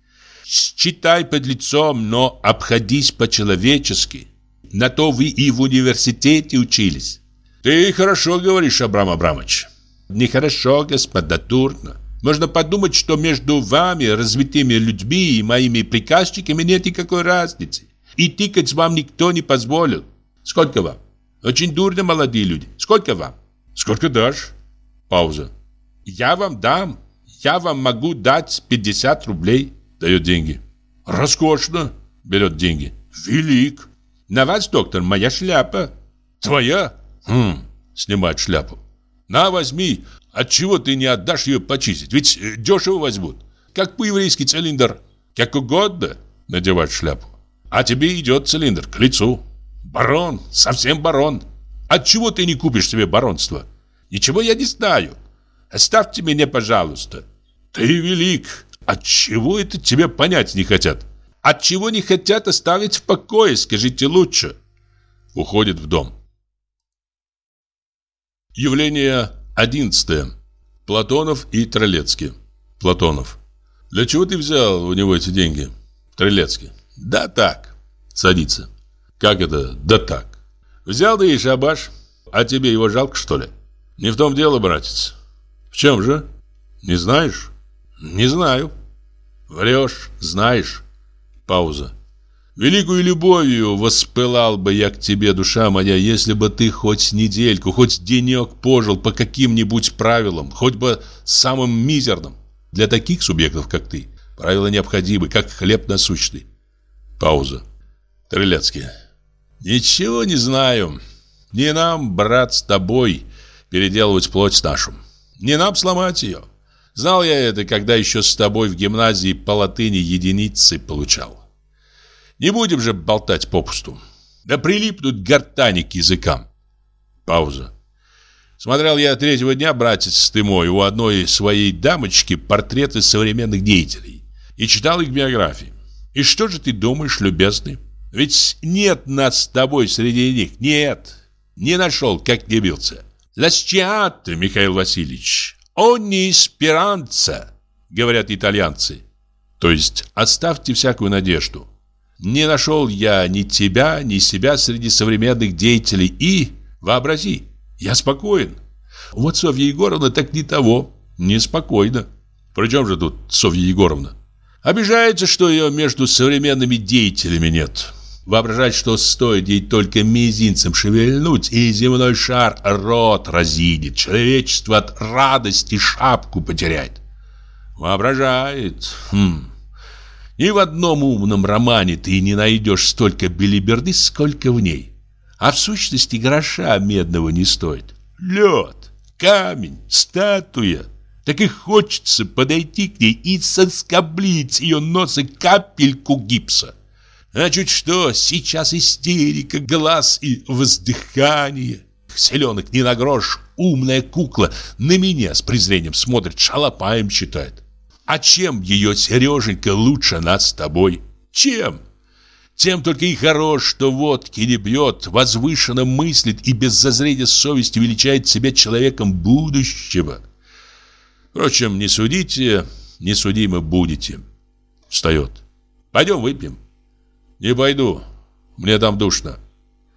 Считай под лицом, но обходись по-человечески. На то вы и в университете учились. Ты хорошо говоришь, Абрам Абрамович. Нехорошо, господа, дурно. Можно подумать, что между вами, развитыми людьми и моими приказчиками нет никакой разницы. И тыкать вам никто не позволил. Сколько вам? Очень дурно, молодые люди. Сколько вам? Сколько дашь? Пауза. Я вам дам. Я вам могу дать 50 рублей. Дает деньги. Роскошно. Берет деньги. Велик. На вас, доктор, моя шляпа. Твоя? Хм. Снимает шляпу. На, возьми. Отчего ты не отдашь ее почистить? Ведь э, дешево возьмут. Как по-еврейски цилиндр. Как угодно. Надевает шляпу. А тебе идет цилиндр к лицу. Барон, совсем барон. Отчего ты не купишь себе баронство? Ничего я не знаю. Оставьте меня, пожалуйста. Ты велик. Отчего это тебе понять не хотят? Отчего не хотят оставить в покое, скажите лучше. Уходит в дом. Явление одиннадцатое. Платонов и Тролецкий. Платонов. Для чего ты взял у него эти деньги? Тролецкий. Да так. Садится. Как это «да так»? Взял да и шабаш. А тебе его жалко, что ли? Не в том дело, братец. В чем же? Не знаешь? Не знаю. Врешь, знаешь. Пауза. Великую любовью воспылал бы я к тебе, душа моя, если бы ты хоть недельку, хоть денек пожил по каким-нибудь правилам, хоть бы самым мизерным. Для таких субъектов, как ты, правила необходимы, как хлеб насущный. Пауза. Трыляцкий. Ничего не знаю. Не нам, брат, с тобой переделывать плоть нашу. Не нам сломать ее. Знал я это, когда еще с тобой в гимназии по латыни единицы получал. Не будем же болтать попусту. Да прилипнут гортани к языкам. Пауза. Смотрел я третьего дня, братец ты мой, у одной своей дамочки портреты современных деятелей. И читал их биографии. И что же ты думаешь, любезный? Ведь нет нас с тобой среди них. Нет. Не нашел, как не бился. Ласчиатте, Михаил Васильевич. Они спиранца, говорят итальянцы. То есть оставьте всякую надежду. Не нашел я ни тебя, ни себя среди современных деятелей. И, вообрази, я спокоен. Вот Софья Егоровна так не того, неспокойно. Причем же тут Софья Егоровна? Обижается, что ее между современными деятелями нет. Воображать, что стоит ей только мизинцем шевельнуть, и земной шар рот разинет, человечество от радости шапку потеряет. Воображает. Хм. Ни в одном умном романе ты не найдешь столько белиберды, сколько в ней. А в сущности гроша медного не стоит. Лед, камень, статуя. Так и хочется подойти к ней и соскоблить ее носа капельку гипса. А чуть что, сейчас истерика, глаз и воздыхание. Селенок не на грош, умная кукла на меня с презрением смотрит, шалопаем считает. А чем ее Сереженька лучше нас с тобой? Чем? Тем только и хорош, что водки не бьет, возвышенно мыслит и без зазрения совести величает себя человеком будущего. Впрочем, не судите, не судимы будете. Встает. Пойдем выпьем. Не пойду. Мне там душно.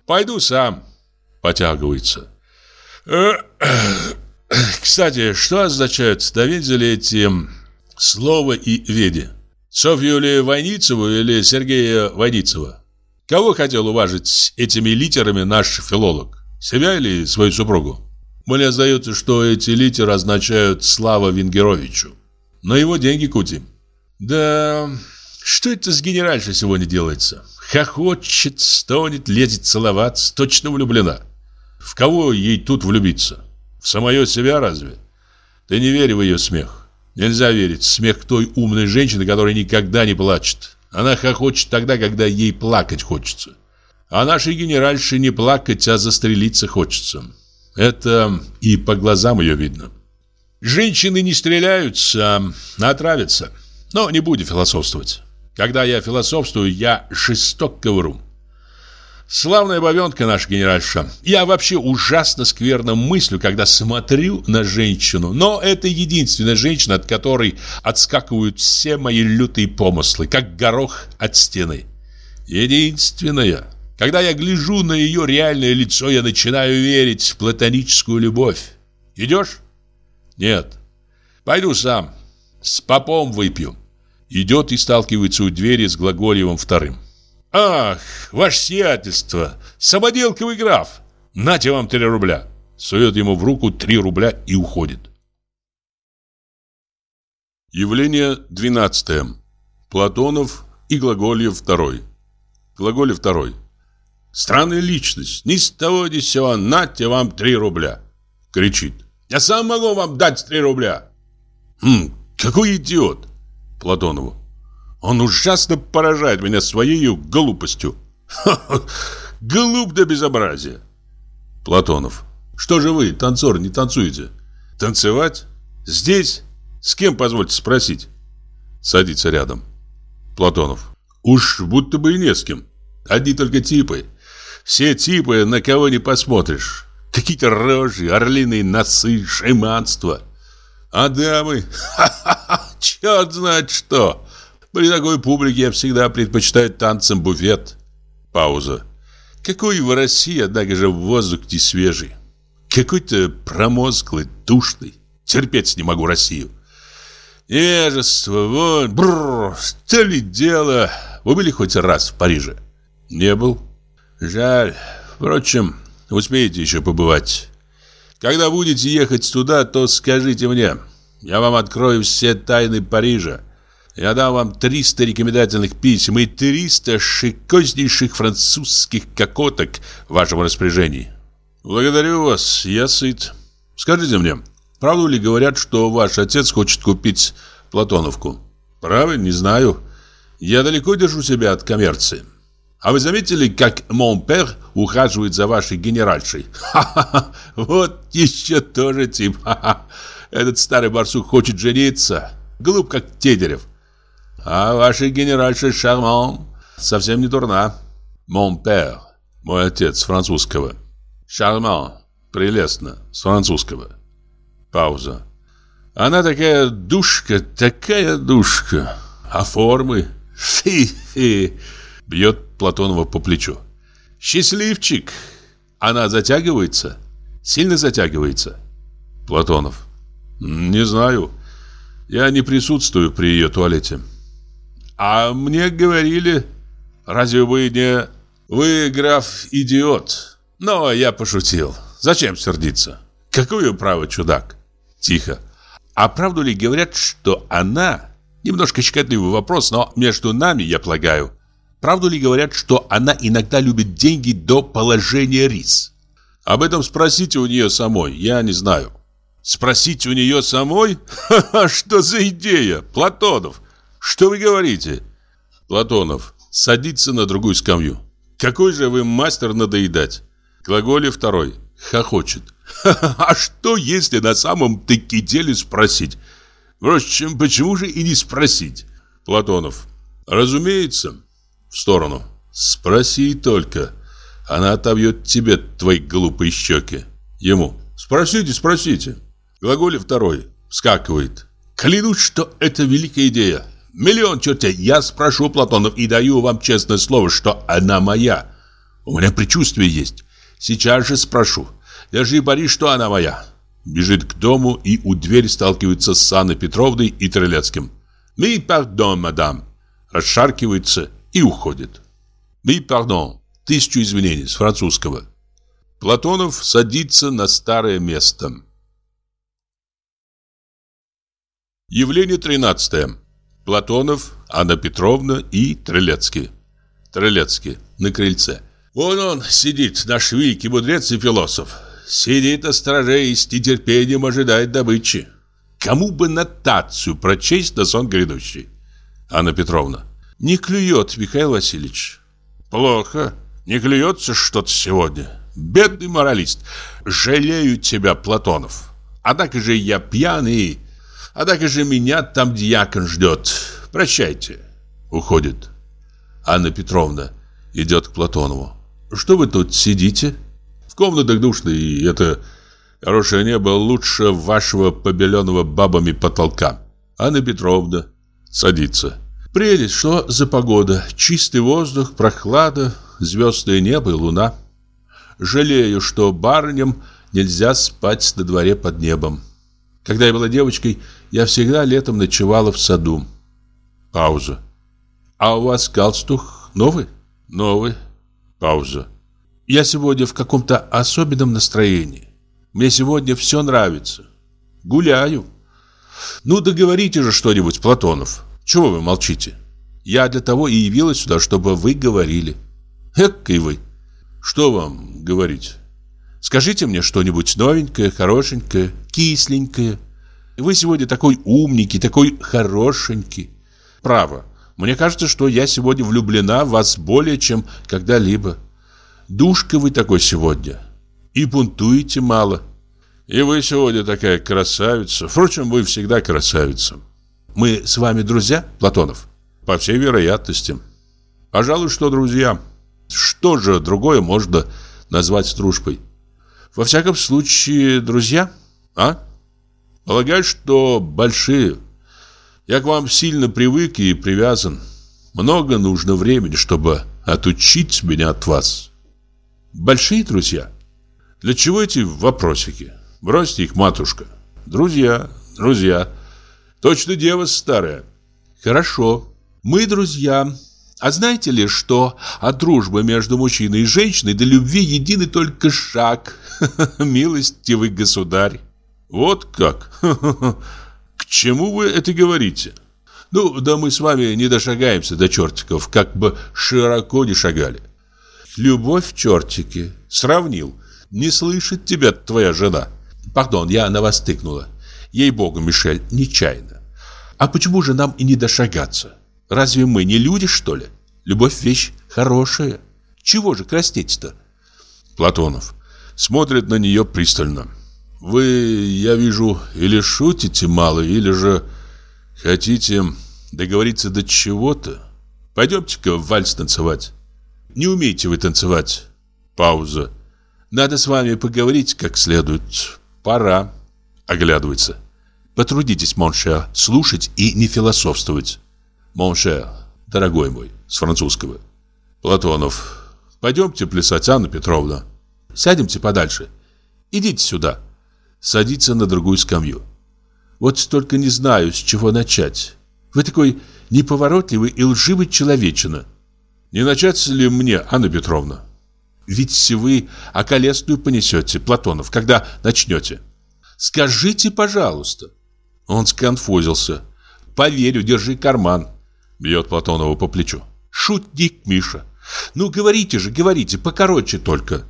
Пойду сам. Потягивается. (clears throat) Кстати, что означают на вензеле эти слово и веди? Софью ли Войницеву или Сергея Войницева? Кого хотел уважить этими литерами наш филолог? Себя или свою супругу? Мне сдается, что эти литеры означают «Слава Венгеровичу». На его деньги кутим. Да, что это с генеральшей сегодня делается? Хохочет, стонет, лезет целоваться, точно влюблена. В кого ей тут влюбиться? В самое себя разве? Ты не верь в ее смех. Нельзя верить смех той умной женщины, которая никогда не плачет. Она хохочет тогда, когда ей плакать хочется. А нашей генеральше не плакать, а застрелиться хочется. Это и по глазам ее видно. Женщины не стреляются, а отравятся. Но не будем философствовать. Когда я философствую, я жестоко вру. Славная бабенка наша генеральша. Я вообще ужасно скверно мыслю, когда смотрю на женщину. Но это единственная женщина, от которой отскакивают все мои лютые помыслы, как горох от стены. Единственная. Когда я гляжу на ее реальное лицо, я начинаю верить в платоническую любовь. Идешь? Нет. Пойду сам. С попом выпью. Идет и сталкивается у двери с Глаголевым вторым. «Ах, ваше сиятельство! Самоделковый граф!» Нате вам три рубля. Сует ему в руку три рубля и уходит. Явление 12. Платонов и Глагольев второй. Глаголев второй. Странная личность. Ни с того ни с сего. Нате вам три рубля. Кричит. Я сам могу вам дать три рубля. Хм, какой идиот. Платонову. Он ужасно поражает меня своей глупостью. Ха -ха, глуп до безобразия. Платонов. Что же вы, танцор, не танцуете? Танцевать? Здесь? С кем, позвольте спросить? Садится рядом. Платонов. Уж будто бы и не с кем. Одни только типы. Все типы, на кого не посмотришь. Какие-то рожи, орлиные носы, шейманство. А дамы? Ха-ха-ха, черт знает что. При такой публике я всегда предпочитаю танцам буфет. Пауза. Какой в России, однако же, воздух не свежий. Какой-то промозглый, душный. Терпеть не могу Россию. Нежество, вот, бррр, что ли дело. Вы были хоть раз в Париже? Не был. Жаль. Впрочем, успеете еще побывать. Когда будете ехать туда, то скажите мне. Я вам открою все тайны Парижа. Я дам вам 300 рекомендательных писем и 300 шикознейших французских кокоток в вашем распоряжении. Благодарю вас, я сыт. Скажите мне, правду ли говорят, что ваш отец хочет купить Платоновку? Право, не знаю. Я далеко держу себя от коммерции. А вы заметили, как Монпер ухаживает за вашей генеральшей? (laughs) Ха-ха-ха, вот еще тоже тип. Ха-ха. Этот старый барсук хочет жениться. Глуп, как Тедерев. А ваша генеральша Шарман совсем не дурна. Мон пер, мой отец, французского. Шарман, прелестно, с французского. Пауза. Она такая душка, такая душка. А формы? Фи-фи. Бьет Платонова по плечу. Счастливчик. Она затягивается? Сильно затягивается? Платонов. Не знаю. Я не присутствую при ее туалете. А мне говорили, разве вы не... Вы, граф, идиот. Но я пошутил. Зачем сердиться? Какое право, чудак? Тихо. А правду ли говорят, что она... Немножко щекотливый вопрос, но между нами, я полагаю. Правду ли говорят, что она иногда любит деньги до положения рис? Об этом спросите у нее самой, я не знаю. Спросите у нее самой? Ха-ха, (laughs) что за идея, Платонов? Что вы говорите? Платонов садится на другую скамью. Какой же вы мастер надоедать? Глаголе второй. Хохочет. (laughs) А что, если на самом-таки деле спросить? Впрочем, почему же и не спросить? Платонов. Разумеется. В сторону. Спроси только. Она отобьет тебе твои глупые щеки. Ему. Спросите, спросите. Глаголе второй. Вскакивает. Клянусь, что это великая идея. Миллион чертей. Я спрошу Платонов и даю вам честное слово, что она моя. У меня предчувствие есть. Сейчас же спрошу. Держи пари, что она моя. Бежит к дому и у двери сталкивается с Анной Петровной и Трелецким. «Ми пардон, мадам!» Расшаркивается и уходит. «Ми пардон!» Тысячу извинений с французского. Платонов садится на старое место. Явление тринадцатое. Платонов, Анна Петровна и Трелецкий. Трелецкий на крыльце. Вон он сидит, наш великий мудрец и философ. Сидит на страже и с нетерпением ожидает добычи. Кому бы нотацию прочесть на сон грядущий? Анна Петровна. Не клюет, Михаил Васильевич. Плохо. Не клюется что-то сегодня. Бедный моралист. Жалею тебя, Платонов. Однако же я пьяный Однако же меня там дьякон ждет. Прощайте. Уходит. Анна Петровна идет к Платонову. Что вы тут сидите? В комнатах душно, и это хорошее небо лучше вашего побеленного бабами потолка. Анна Петровна садится. Прелесть, что за погода? Чистый воздух, прохлада, звездное небо и луна. Жалею, что барыням нельзя спать на дворе под небом. Когда я была девочкой, я всегда летом ночевала в саду. Пауза. А у вас галстук новый? Новый. Пауза. Я сегодня в каком-то особенном настроении. Мне сегодня все нравится. Гуляю. Ну, договорите же что-нибудь, Платонов. Чего вы молчите? Я для того и явилась сюда, чтобы вы говорили. Эккой вы. Что вам говорить? Скажите мне что-нибудь новенькое, хорошенькое, кисленькое. Вы сегодня такой умненький, такой хорошенький. Право, мне кажется, что я сегодня влюблена в вас более, чем когда-либо. Душка вы такой сегодня. И бунтуете мало. И вы сегодня такая красавица. Впрочем, вы всегда красавица. Мы с вами друзья, Платонов? По всей вероятности. Пожалуй, что друзья. Что же другое можно назвать дружбой? Во всяком случае, друзья, а? Полагаю, что большие. Я к вам сильно привык и привязан. Много нужно времени, чтобы отучить меня от вас. Большие друзья? Для чего эти вопросики? Бросьте их, матушка. Друзья, друзья. Точно дева старая. Хорошо. Мы друзья. А знаете ли, что от дружбы между мужчиной и женщиной до любви единый только шаг? (laughs) Милостивый государь. Вот как? (laughs) К чему вы это говорите? Ну, да мы с вами не дошагаемся до чертиков, как бы широко не шагали. Любовь, чертики, сравнил. Не слышит тебя твоя жена. Пардон, я на вас тыкнула. Ей-богу, Мишель, нечаянно. А почему же нам и не дошагаться? Разве мы не люди, что ли? Любовь вещь хорошая. Чего же краснеть-то? Платонов смотрит на нее пристально. Вы, я вижу, или шутите мало, или же хотите договориться до чего-то. Пойдемте-ка вальс танцевать. Не умеете вы танцевать. Пауза. Надо с вами поговорить как следует. Пора. Оглядывается. Потрудитесь, mon cher, слушать и не философствовать. Mon cher, дорогой мой, с французского. Платонов. Пойдемте плясать, Анна Петровна. Сядемте подальше. Идите сюда. Садится на другую скамью. Вот только не знаю, с чего начать. Вы такой неповоротливый и лживый человечина. Не начать ли мне, Анна Петровна? Ведь вы околесную понесете, Платонов, когда начнете. Скажите, пожалуйста. Он сконфузился. Поверю, держи карман. Бьет Платонова по плечу. Шутник, Миша. Ну, говорите же, говорите, покороче только.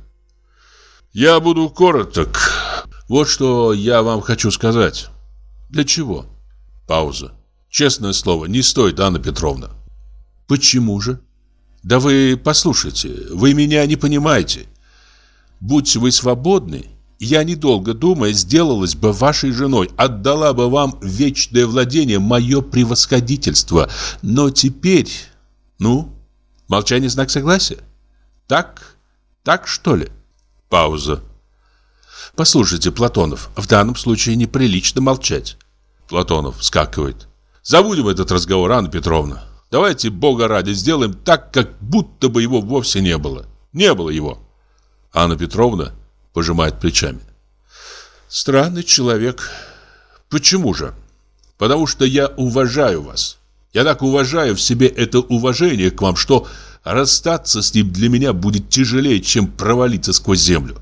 Я буду короток. Вот что я вам хочу сказать. Для чего? Пауза. Честное слово, не стоит, Анна Петровна. Почему же? Да вы послушайте, вы меня не понимаете. Будь вы свободны, я, недолго думая, сделалась бы вашей женой, отдала бы вам вечное владение, мое превосходительство. Но теперь... Ну, молчание знак согласия? Так? Так, что ли? Пауза. Послушайте, Платонов, в данном случае неприлично молчать. Платонов вскакивает. Забудем этот разговор, Анна Петровна. Давайте, Бога ради, сделаем так, как будто бы его вовсе не было. Не было его. Анна Петровна пожимает плечами. Странный человек. Почему же? Потому что я уважаю вас. Я так уважаю в себе это уважение к вам, что расстаться с ним для меня будет тяжелее, чем провалиться сквозь землю.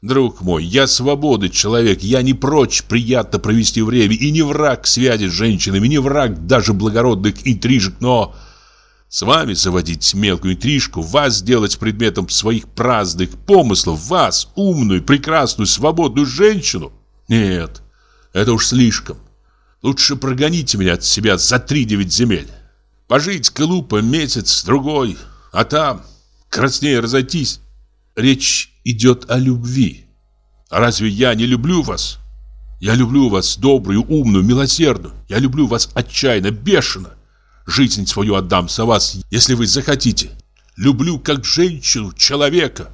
Друг мой, я свободный человек, я не прочь приятно провести время и не враг связи с женщинами, не враг даже благородных интрижек, но с вами заводить мелкую интрижку, вас сделать предметом своих праздных помыслов, вас, умную, прекрасную, свободную женщину? Нет, это уж слишком. Лучше прогоните меня от себя за три девять земель. Пожить глупо месяц, другой, а там краснее разойтись. Речь идет о любви. Разве я не люблю вас? Я люблю вас добрую, умную, милосердную. Я люблю вас отчаянно, бешено. Жизнь свою отдам за вас, если вы захотите. Люблю как женщину, человека.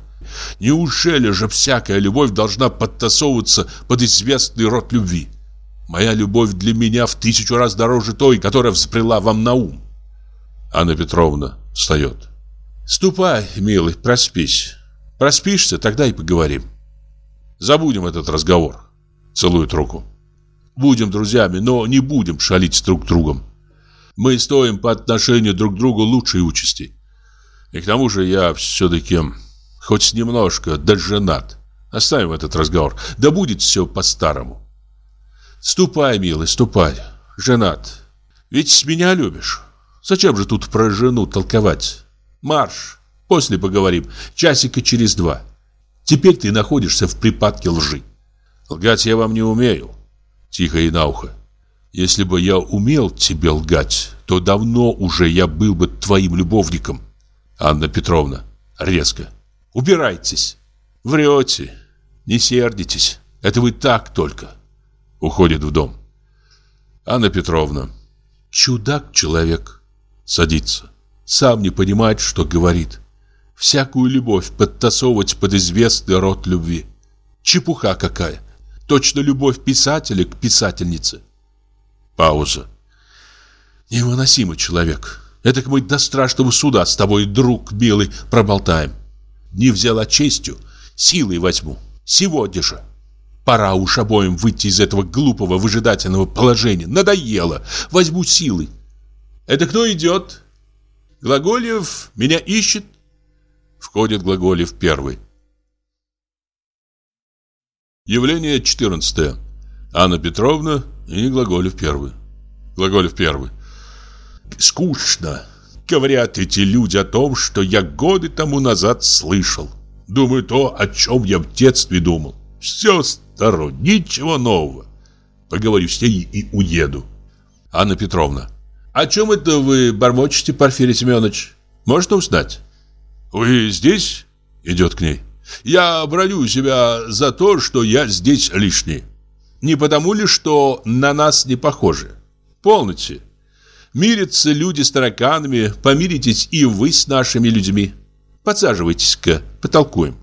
Неужели же всякая любовь должна подтасовываться под известный род любви? Моя любовь для меня в тысячу раз дороже той, которая взбрела вам на ум. Анна Петровна встает. Ступай, милый, проспись. Проспишься, тогда и поговорим. Забудем этот разговор. Целует руку. Будем друзьями, но не будем шалить друг другом. Мы стоим по отношению друг к другу лучшей участи. И к тому же я все-таки Хоть немножко, да женат. Оставим этот разговор. Да будет все по-старому. Ступай, милый, ступай. Женат. Ведь меня любишь. Зачем же тут про жену толковать? Марш. После поговорим. Часика через два. Теперь ты находишься в припадке лжи. Лгать я вам не умею. Тихо и на ухо. Если бы я умел тебе лгать, то давно уже я был бы твоим любовником. Анна Петровна. Резко. Убирайтесь. Врете. Не сердитесь. Это вы так только. Уходит в дом. Анна Петровна. Чудак человек. Садится. Сам не понимает, что говорит. Всякую любовь подтасовывать под известный род любви. Чепуха какая. Точно любовь писателя к писательнице. Пауза. Невыносимый человек. Это мы до страшного суда с тобой, друг милый, проболтаем. Не взяла честью, силой возьму. Сегодня же. Пора уж обоим выйти из этого глупого выжидательного положения. Надоело. Возьму силой. Это кто идет? Глаголев меня ищет? Входит Глаголев первый. Явление 14. Анна Петровна и Глаголев первый. Глаголев первый. Скучно. Говорят эти люди о том, что я годы тому назад слышал. Думаю то, о чем я в детстве думал. Все старо, ничего нового. Поговорю с ней и уеду. Анна Петровна. О чем это вы бормочете, Порфирий Семенович? Можно узнать? Вы здесь? Идет к ней. Я броню себя за то, что я здесь лишний. Не потому ли, что на нас не похожи? Полноте. Мирятся люди с тараканами, помиритесь и вы с нашими людьми. Подсаживайтесь-ка, потолкуем.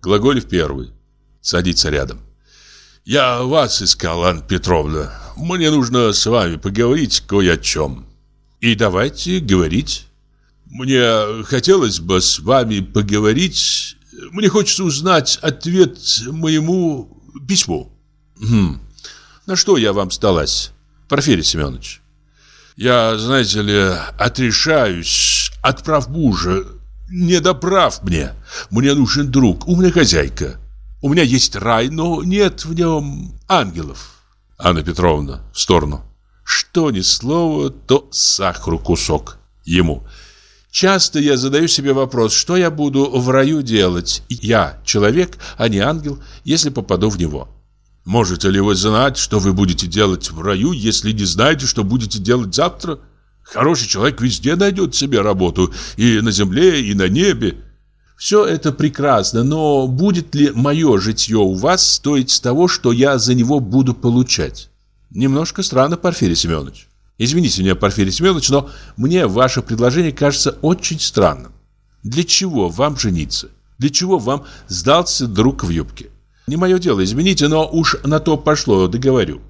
Глаголев первый. Садится рядом. Я вас искал, Анна Петровна. Мне нужно с вами поговорить кое о чем. И давайте говорить. Мне хотелось бы с вами поговорить. Мне хочется узнать ответ моему письму. Хм. На что я вам сдалась, Порфирий Семенович? Я, знаете ли, отрешаюсь от прав мужа. Не до прав мне. Мне нужен друг, умная хозяйка. У меня есть рай, но нет в нем ангелов. Анна Петровна, в сторону. Что ни слово, то сахару кусок. Ему. Часто я задаю себе вопрос, что я буду в раю делать. Я человек, а не ангел, если попаду в него. Можете ли вы знать, что вы будете делать в раю, если не знаете, что будете делать завтра? Хороший человек везде найдет себе работу, и на земле, и на небе. Все это прекрасно, но будет ли мое житье у вас стоить того, что я за него буду получать? Немножко странно, Порфирий Семенович. Извините меня, Порфирий Семенович, но мне ваше предложение кажется очень странным. Для чего вам жениться? Для чего вам сдался друг в юбке? Не мое дело, извините, но уж на то пошло, договорю.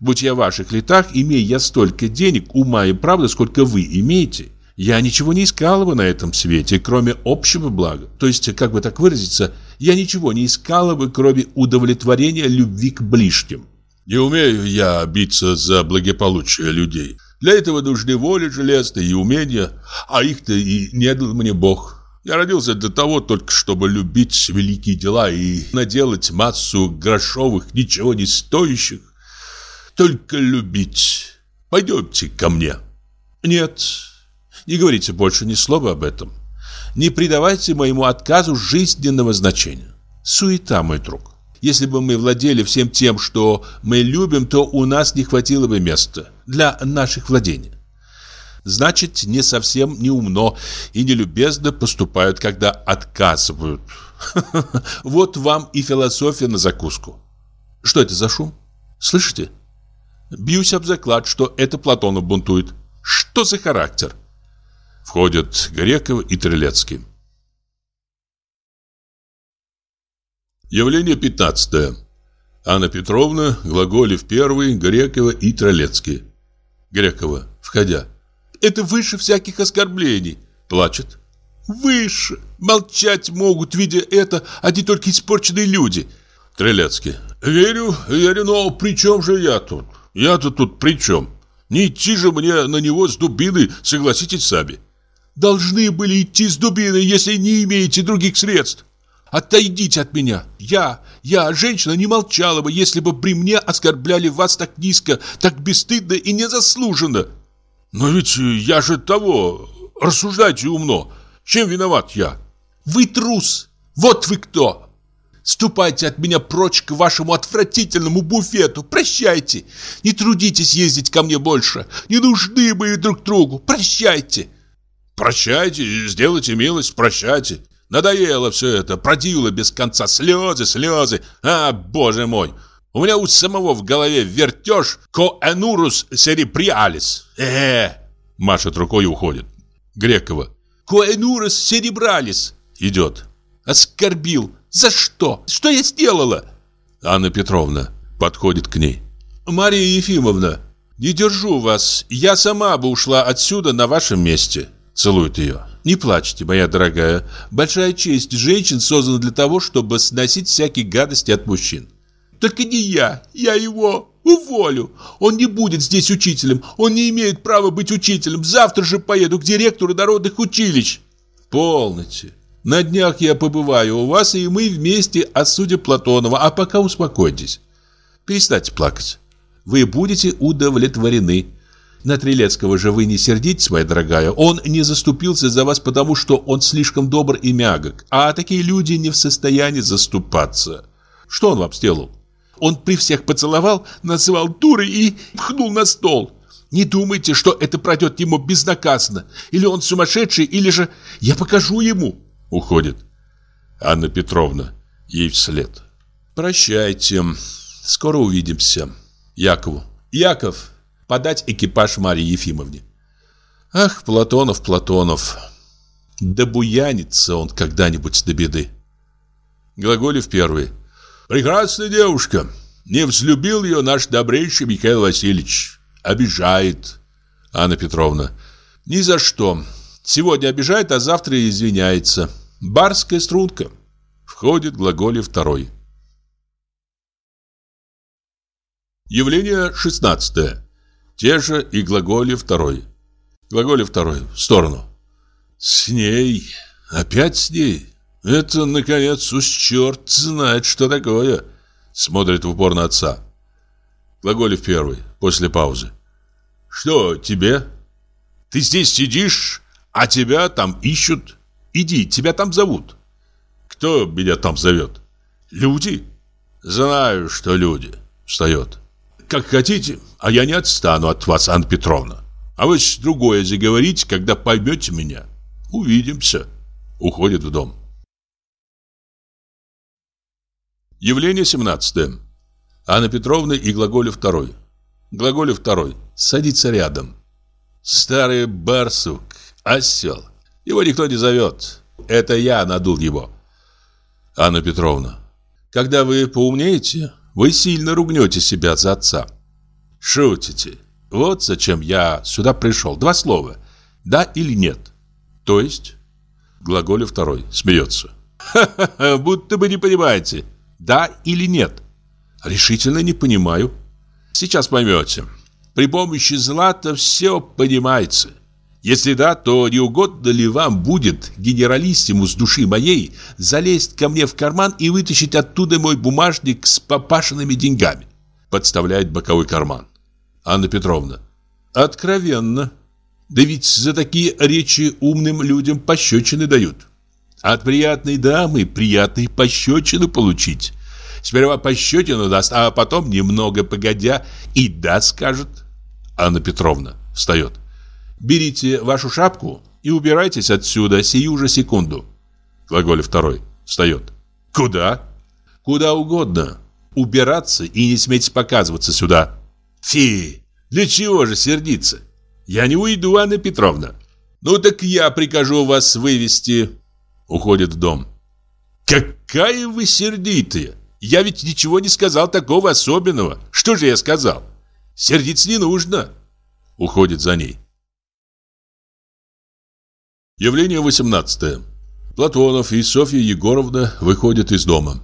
Будь я в ваших летах, имея я столько денег, ума и правды, сколько вы имеете, я ничего не искал бы на этом свете, кроме общего блага. То есть, как бы так выразиться, я ничего не искал бы, кроме удовлетворения любви к ближним. Не умею я биться за благополучие людей. Для этого нужны воля железная и умения, а их-то и не дал мне Бог. Я родился для того только, чтобы любить великие дела и наделать массу грошовых, ничего не стоящих. Только любить. Пойдемте ко мне. Нет, не говорите больше ни слова об этом. Не придавайте моему отказу жизненного значения. Суета, мой друг. Если бы мы владели всем тем, что мы любим, то у нас не хватило бы места для наших владений значит, не совсем неумно и нелюбезно поступают, когда отказывают. (laughs) Вот вам и философия на закуску. Что это за шум? Слышите? Бьюсь об заклад, что это Платонов бунтует. Что за характер? Входят Греков и Трелецкий. Явление 15. Анна Петровна, Глаголев первый, Грекова и Тролецкий. Грекова, входя. Это выше всяких оскорблений. Плачет. Выше. Молчать могут, видя это, одни только испорченные люди. Трелецкий. Верю, верю, но при чем же я тут? Я-то тут при чем? Не идти же мне на него с дубиной, согласитесь сами. Должны были идти с дубиной, если не имеете других средств. Отойдите от меня! Я, я, женщина, не молчала бы, если бы при мне оскорбляли вас так низко, так бесстыдно и незаслуженно!» «Но ведь я же того... Рассуждайте умно. Чем виноват я?» «Вы трус! Вот вы кто! Ступайте от меня прочь к вашему отвратительному буфету. Прощайте. Не трудитесь ездить ко мне больше. Не нужны мы друг другу. Прощайте. Прощайте, сделайте милость, прощайте. Надоело все это, продило без конца. Слезы, слезы. А, боже мой. У меня у самого в голове вертеж коэнурус серебриалис. Э, -э, машет рукой и уходит. Грекова. Коэнурус серебралис. Идет. Оскорбил. За что? Что я сделала? Анна Петровна подходит к ней. Мария Ефимовна, не держу вас. Я сама бы ушла отсюда на вашем месте. Целует ее. Не плачьте, моя дорогая. Большая честь женщин создана для того, чтобы сносить всякие гадости от мужчин. Только не я. Я его уволю. Он не будет здесь учителем. Он не имеет права быть учителем. Завтра же поеду к директору народных училищ. Полноте. На днях я побываю у вас, и мы вместе осудим Платонова. А пока успокойтесь. Перестаньте плакать. Вы будете удовлетворены. На Трилецкого же вы не сердитесь, моя дорогая. Он не заступился за вас, потому что он слишком добр и мягок. А такие люди не в состоянии заступаться. Что он вам сделал? Он при всех поцеловал, называл дурой и пхнул на стол. Не думайте, что это пройдет ему безнаказанно. Или он сумасшедший, или же я покажу ему. Уходит. Анна Петровна ей вслед. Прощайте. Скоро увидимся. Якову. Яков, подать экипаж Марии Ефимовне. Ах, Платонов, Платонов. Да буянится он когда-нибудь до беды. Глаголев первый. Прекрасная девушка. Не взлюбил ее наш добрейший Михаил Васильевич. Обижает. Анна Петровна. Ни за что. Сегодня обижает, а завтра извиняется. Барская струнка. Входит глаголе второй. Явление шестнадцатое. Те же и глаголе второй. Глаголе второй. В сторону. С ней. Опять с ней. Это, наконец, уж черт знает, что такое. Смотрит в упор на отца. Глаголев первый. После паузы. Что тебе? Ты здесь сидишь, а тебя там ищут. Иди, тебя там зовут. Кто меня там зовет? Люди? Знаю, что люди. Встает. Как хотите, а я не отстану от вас, Анна Петровна. А вы другое заговорите, когда поймете меня. Увидимся. Уходит в дом. Явление 17. Анна Петровна и Глаголев второй. Глаголев второй. Садится рядом. Старый барсук, осел. Его никто не зовет. Это я надул его. Анна Петровна. Когда вы поумнеете, вы сильно ругнете себя за отца. Шутите. Вот зачем я сюда пришел. Два слова. Да или нет. То есть? Глаголе второй. Смеется. Ха-ха-ха, будто бы не понимаете. Да или нет? Решительно не понимаю. Сейчас поймете. При помощи злата все понимается. Если да, то не угодно ли вам будет, генералиссимус души моей, залезть ко мне в карман и вытащить оттуда мой бумажник с попашенными деньгами? Подставляет боковой карман. Анна Петровна. Откровенно. Да ведь за такие речи умным людям пощечины дают. От приятной дамы приятные пощечины получить. Сперва пощечину даст, а потом, немного погодя, и да скажет. Анна Петровна встает. Берите вашу шапку и убирайтесь отсюда сию же секунду. Глаголе второй. Встает. Куда? Куда угодно. Убираться и не сметь показываться сюда. Фи, для чего же сердиться? Я не уйду, Анна Петровна. Ну так я прикажу вас вывести. Уходит в дом. Какая вы сердитая. Я ведь ничего не сказал такого особенного. Что же я сказал? Сердиться не нужно. Уходит за ней. Явление 18. Платонов и Софья Егоровна выходят из дома.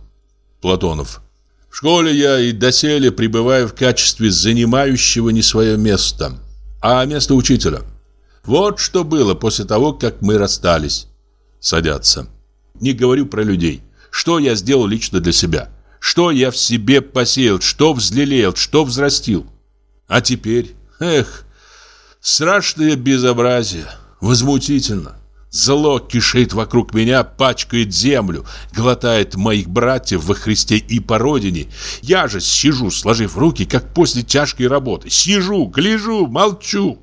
Платонов. В школе я и доселе пребываю в качестве занимающего не свое место, а место учителя. Вот что было после того, как мы расстались. Садятся. Не говорю про людей. Что я сделал лично для себя? Что я в себе посеял? Что взлелеял? Что взрастил? А теперь, эх, страшное безобразие, возмутительно. Зло кишит вокруг меня, пачкает землю, глотает моих братьев во Христе и по родине. Я же сижу, сложив руки, как после тяжкой работы. Сижу, гляжу, молчу.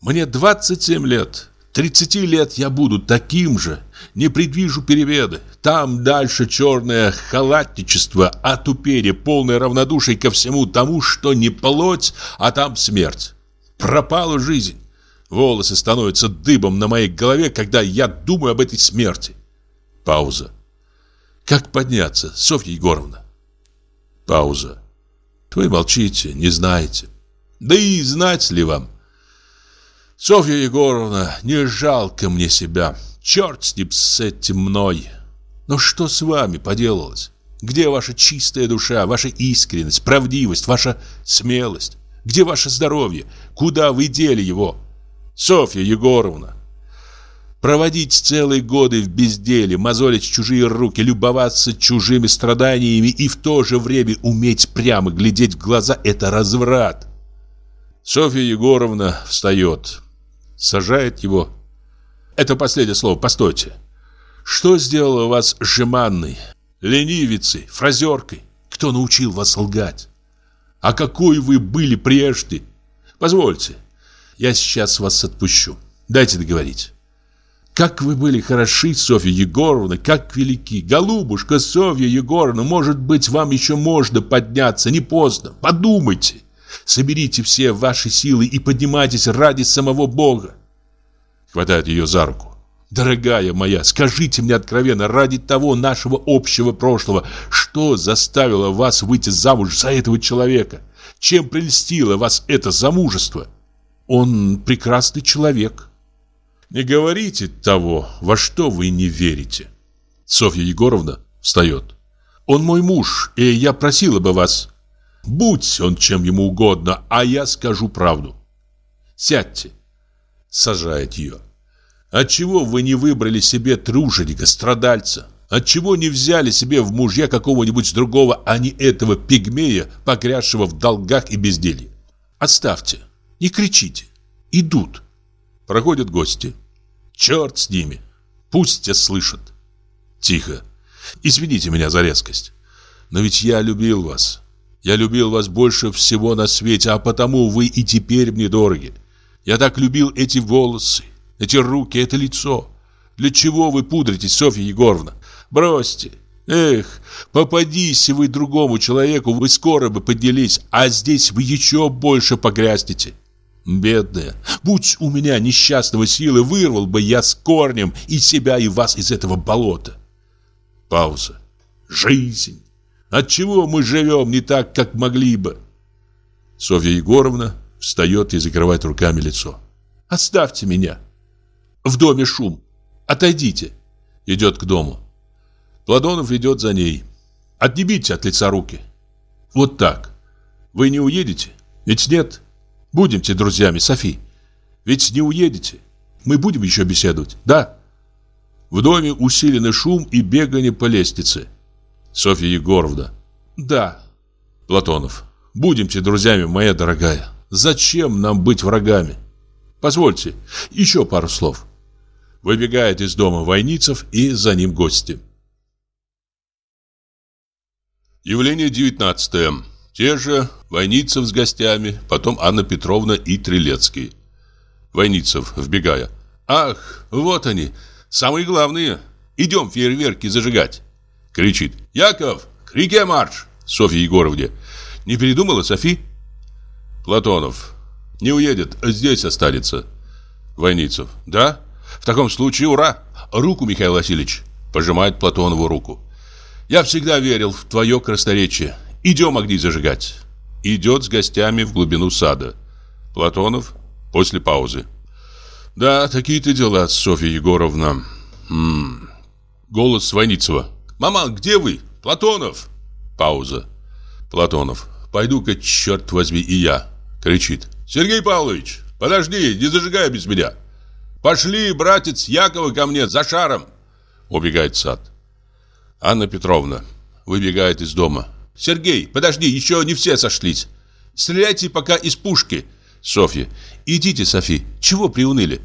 Мне 27 лет. 30 лет я буду таким же. Не предвижу перемены. Там дальше черное халатничество, отупение, полное равнодушие ко всему тому, что не плоть, а там смерть. Пропала жизнь. Волосы становятся дыбом на моей голове, когда я думаю об этой смерти. Пауза. Как подняться, Софья Егоровна? Пауза. Вы молчите, не знаете. Да и знать ли вам? Софья Егоровна, не жалко мне себя. Черт с ним, с этим мной. Но что с вами поделалось? Где ваша чистая душа, ваша искренность, правдивость, ваша смелость? Где ваше здоровье? Куда вы дели его? Софья Егоровна. Проводить целые годы в безделе, мозолить чужие руки, любоваться чужими страданиями и в то же время уметь прямо глядеть в глаза – это разврат. Софья Егоровна встает, сажает его. Это последнее слово, постойте. Что сделало вас жеманной, ленивицей, фразеркой? Кто научил вас лгать? А какой вы были прежде? Позвольте, я сейчас вас отпущу. Дайте договорить. Как вы были хороши, Софья Егоровна, как велики. Голубушка Софья Егоровна, может быть, вам еще можно подняться, не поздно. Подумайте. Соберите все ваши силы и поднимайтесь ради самого Бога. Хватает ее за руку. Дорогая моя, скажите мне откровенно, ради того нашего общего прошлого, что заставило вас выйти замуж за этого человека? Чем прельстило вас это замужество? Он прекрасный человек. Не говорите того, во что вы не верите. Софья Егоровна встает. Он мой муж, и я просила бы вас. Будь он чем ему угодно, а я скажу правду. Сядьте. Сажает ее. Отчего вы не выбрали себе труженика, страдальца? Отчего не взяли себе в мужья какого-нибудь другого, а не этого пигмея, погрязшего в долгах и безделье? Отставьте. Не кричите. Идут. Проходят гости. Черт с ними. Пусть тебя слышат. Тихо. Извините меня за резкость. Но ведь я любил вас. Я любил вас больше всего на свете, а потому вы и теперь мне дороги. Я так любил эти волосы, эти руки, это лицо. Для чего вы пудритесь, Софья Егоровна? Бросьте. Эх, попадись вы другому человеку, вы скоро бы поднялись, а здесь вы еще больше погрязнете. Бедная, будь у меня несчастного силы, вырвал бы я с корнем и себя, и вас из этого болота. Пауза. Жизнь. Отчего мы живем не так, как могли бы? Софья Егоровна встает и закрывает руками лицо. Оставьте меня. В доме шум. Отойдите. Идет к дому. Платонов идет за ней. Отнимите от лица руки. Вот так. Вы не уедете? Ведь нет. Будемте друзьями, Софи. Ведь не уедете. Мы будем еще беседовать, да? В доме усиленный шум и бегание по лестнице. Софья Егоровна. Да. Платонов. Будемте друзьями, моя дорогая. Зачем нам быть врагами? Позвольте, еще пару слов. Выбегает из дома Войницев и за ним гости. Явление девятнадцатое. Те же Войницев с гостями, потом Анна Петровна и Трилецкий. Войницев, вбегая. «Ах, вот они, самые главные. Идем фейерверки зажигать!» Кричит. «Яков, к реке марш!» Софья Егоровне. «Не передумала, Софи?» Платонов. «Не уедет, здесь останется». Войницев. «Да? В таком случае ура! Руку, Михаил Васильевич!» Пожимает Платонову руку. «Я всегда верил в твое красноречие. Идем огни зажигать. Идет с гостями в глубину сада. Платонов после паузы. Да, такие-то дела, Софья Егоровна. М -м. Голос Свойницева. Мама, где вы? Платонов. Пауза. Платонов. Пойду-ка, черт возьми, и я. Кричит. Сергей Павлович, подожди, не зажигай без меня. Пошли, братец Якова, ко мне за шаром. Убегает сад. Анна Петровна выбегает из дома. «Сергей, подожди, еще не все сошлись. Стреляйте пока из пушки». Софья. «Идите, Софи, чего приуныли?»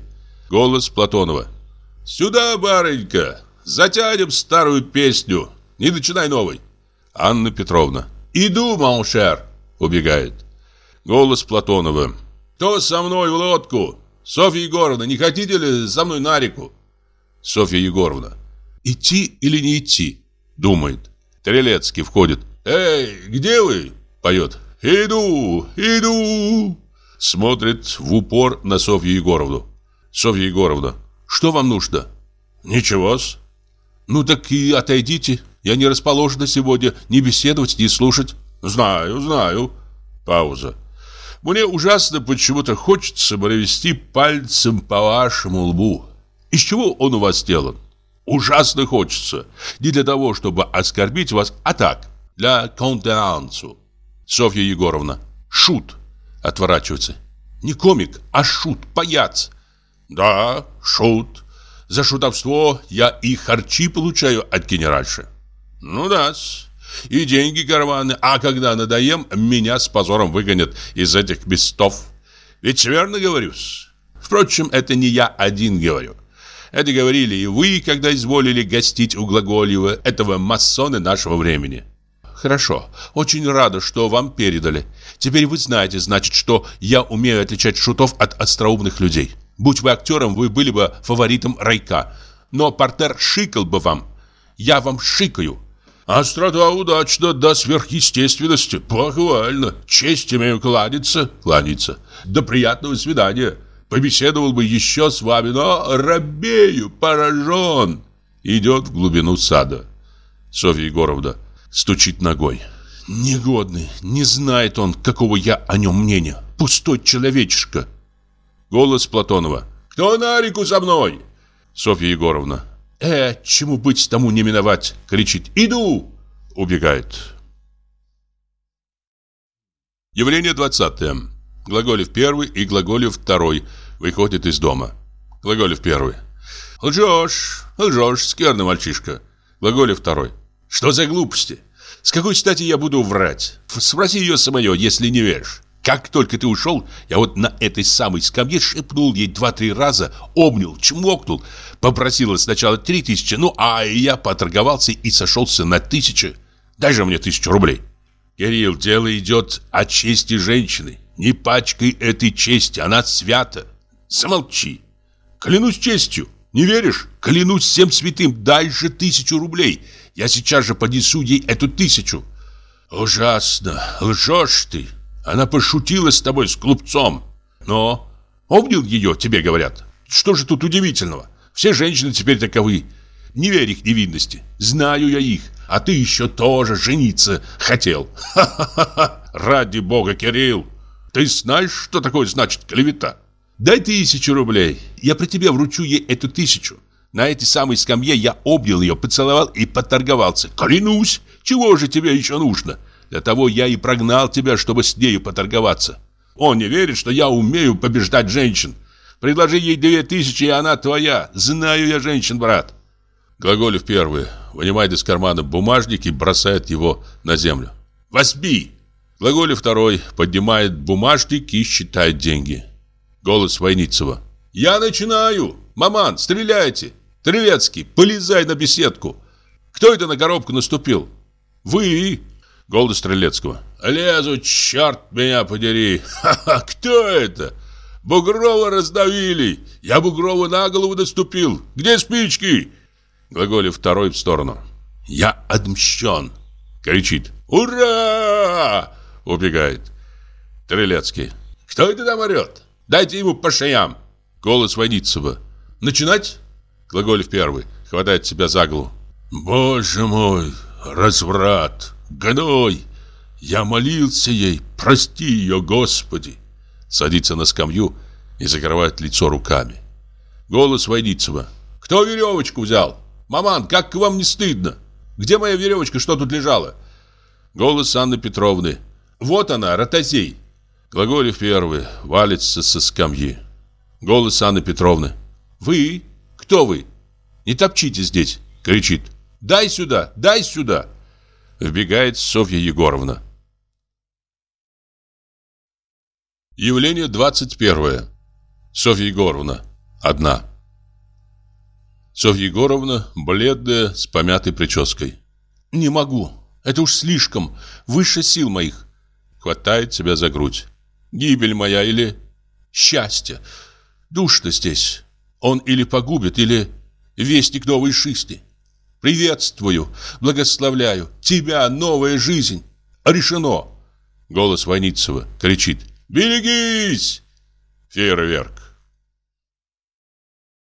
Голос Платонова. «Сюда, барынька, затянем старую песню. Не начинай новой». Анна Петровна. «Иду, маушер!» Убегает. Голос Платонова. «Кто со мной в лодку? Софья Егоровна, не хотите ли со мной на реку?» Софья Егоровна. «Идти или не идти?» Думает. Трелецкий входит. «Эй, где вы?» Поет. «Иду, иду!» Смотрит в упор на Софью Егоровну. Софья Егоровна. «Что вам нужно?» «Ничего-с». «Ну так и отойдите. Я не расположена сегодня ни беседовать, ни слушать». «Знаю, знаю». Пауза. «Мне ужасно почему-то хочется провести пальцем по вашему лбу. Из чего он у вас сделан?» «Ужасно хочется. Не для того, чтобы оскорбить вас, а так, для контенансу». Софья Егоровна. «Шут». Отворачивается. «Не комик, а шут, паяц». «Да, шут. За шутовство я и харчи получаю от генеральши». «Ну да -с. И деньги карманы, а когда надоем, меня с позором выгонят из этих местов. Ведь верно говорю-с. Впрочем, это не я один говорю. Это говорили и вы, когда изволили гостить у Глаголева, этого масона нашего времени. Хорошо, очень рада, что вам передали. Теперь вы знаете, значит, что я умею отличать шутов от остроумных людей. Будь вы актером, вы были бы фаворитом Райка. Но портер шикал бы вам. Я вам шикаю. Острота удачно до сверхъестественности. Похвально. Честь имею кланяться. Кланяться. До приятного свидания. Побеседовал бы еще с вами, но рабею, поражен. Идет в глубину сада. Софья Егоровна стучит ногой. Негодный, не знает он, какого я о нем мнения. Пустой человечишка. Голос Платонова. Кто на реку со мной? Софья Егоровна. «Э, чему быть, тому не миновать!» Кричит «Иду!» Убегает. Явление 20 Глаголев первый и Глаголев второй выходят из дома. Глаголев первый. «Лжешь, лжешь, скверный мальчишка!» Глаголев второй. «Что за глупости? С какой стати я буду врать? Спроси ее самое, если не веришь!» Как только ты ушел, я вот на этой самой скамье шепнул ей два-три раза, обнял, чмокнул, попросила сначала три тысячи, ну а я поторговался и сошелся на тысячу. Дай же мне тысячу рублей. Кирилл, дело идет о чести женщины. Не пачкай этой чести, она свята. Замолчи. Клянусь честью. Не веришь? Клянусь всем святым, дай же тысячу рублей. Я сейчас же поднесу ей эту тысячу. Ужасно, лжешь ты. Она пошутила с тобой, с клубцом. Но обнял ее, тебе говорят. Что же тут удивительного? Все женщины теперь таковы. Не верь их невинности. Знаю я их. А ты еще тоже жениться хотел. Ха-ха-ха. Ради бога, Кирилл. Ты знаешь, что такое значит клевета? Дай тысячу рублей. Я при тебе вручу ей эту тысячу. На этой самой скамье я обнял ее, поцеловал и поторговался. Клянусь, чего же тебе еще нужно? Для того я и прогнал тебя, чтобы с нею поторговаться. Он не верит, что я умею побеждать женщин. Предложи ей две тысячи, и она твоя. Знаю я женщин, брат. Глаголев первый вынимает из кармана бумажник и бросает его на землю. Возьми! Глаголев второй поднимает бумажник и считает деньги. Голос Войницева. Я начинаю! Маман, стреляйте! Трелецкий, полезай на беседку! Кто это на коробку наступил? Вы! Голос Стрелецкого. «Лезу, черт меня подери! Ха-ха, кто это? Бугрова раздавили! Я Бугрову на голову наступил! Где спички?» Глаголев второй в сторону. «Я отмщен!» Кричит. «Ура!» Убегает. Трелецкий. «Кто это там орет? Дайте ему по шеям!» Голос Войницева. «Начинать?» Глаголев первый. Хватает себя за голову. «Боже мой, разврат!» Гной! Я молился ей, прости ее, Господи!» Садится на скамью и закрывает лицо руками. Голос Войницева. «Кто веревочку взял? Маман, как к вам не стыдно? Где моя веревочка, что тут лежала?» Голос Анны Петровны. «Вот она, ротозей!» Глаголев первый валится со скамьи. Голос Анны Петровны. «Вы? Кто вы? Не топчите здесь!» Кричит. Дай сюда, дай сюда!» Вбегает Софья Егоровна. Явление 21. Софья Егоровна. Одна. Софья Егоровна, бледная, с помятой прической. «Не могу. Это уж слишком. Выше сил моих». Хватает себя за грудь. «Гибель моя или счастье. Душно здесь. Он или погубит, или вестник новой жизни. Приветствую, благословляю. Тебя новая жизнь. Решено!» Голос Войницева кричит. «Берегись!» Фейерверк.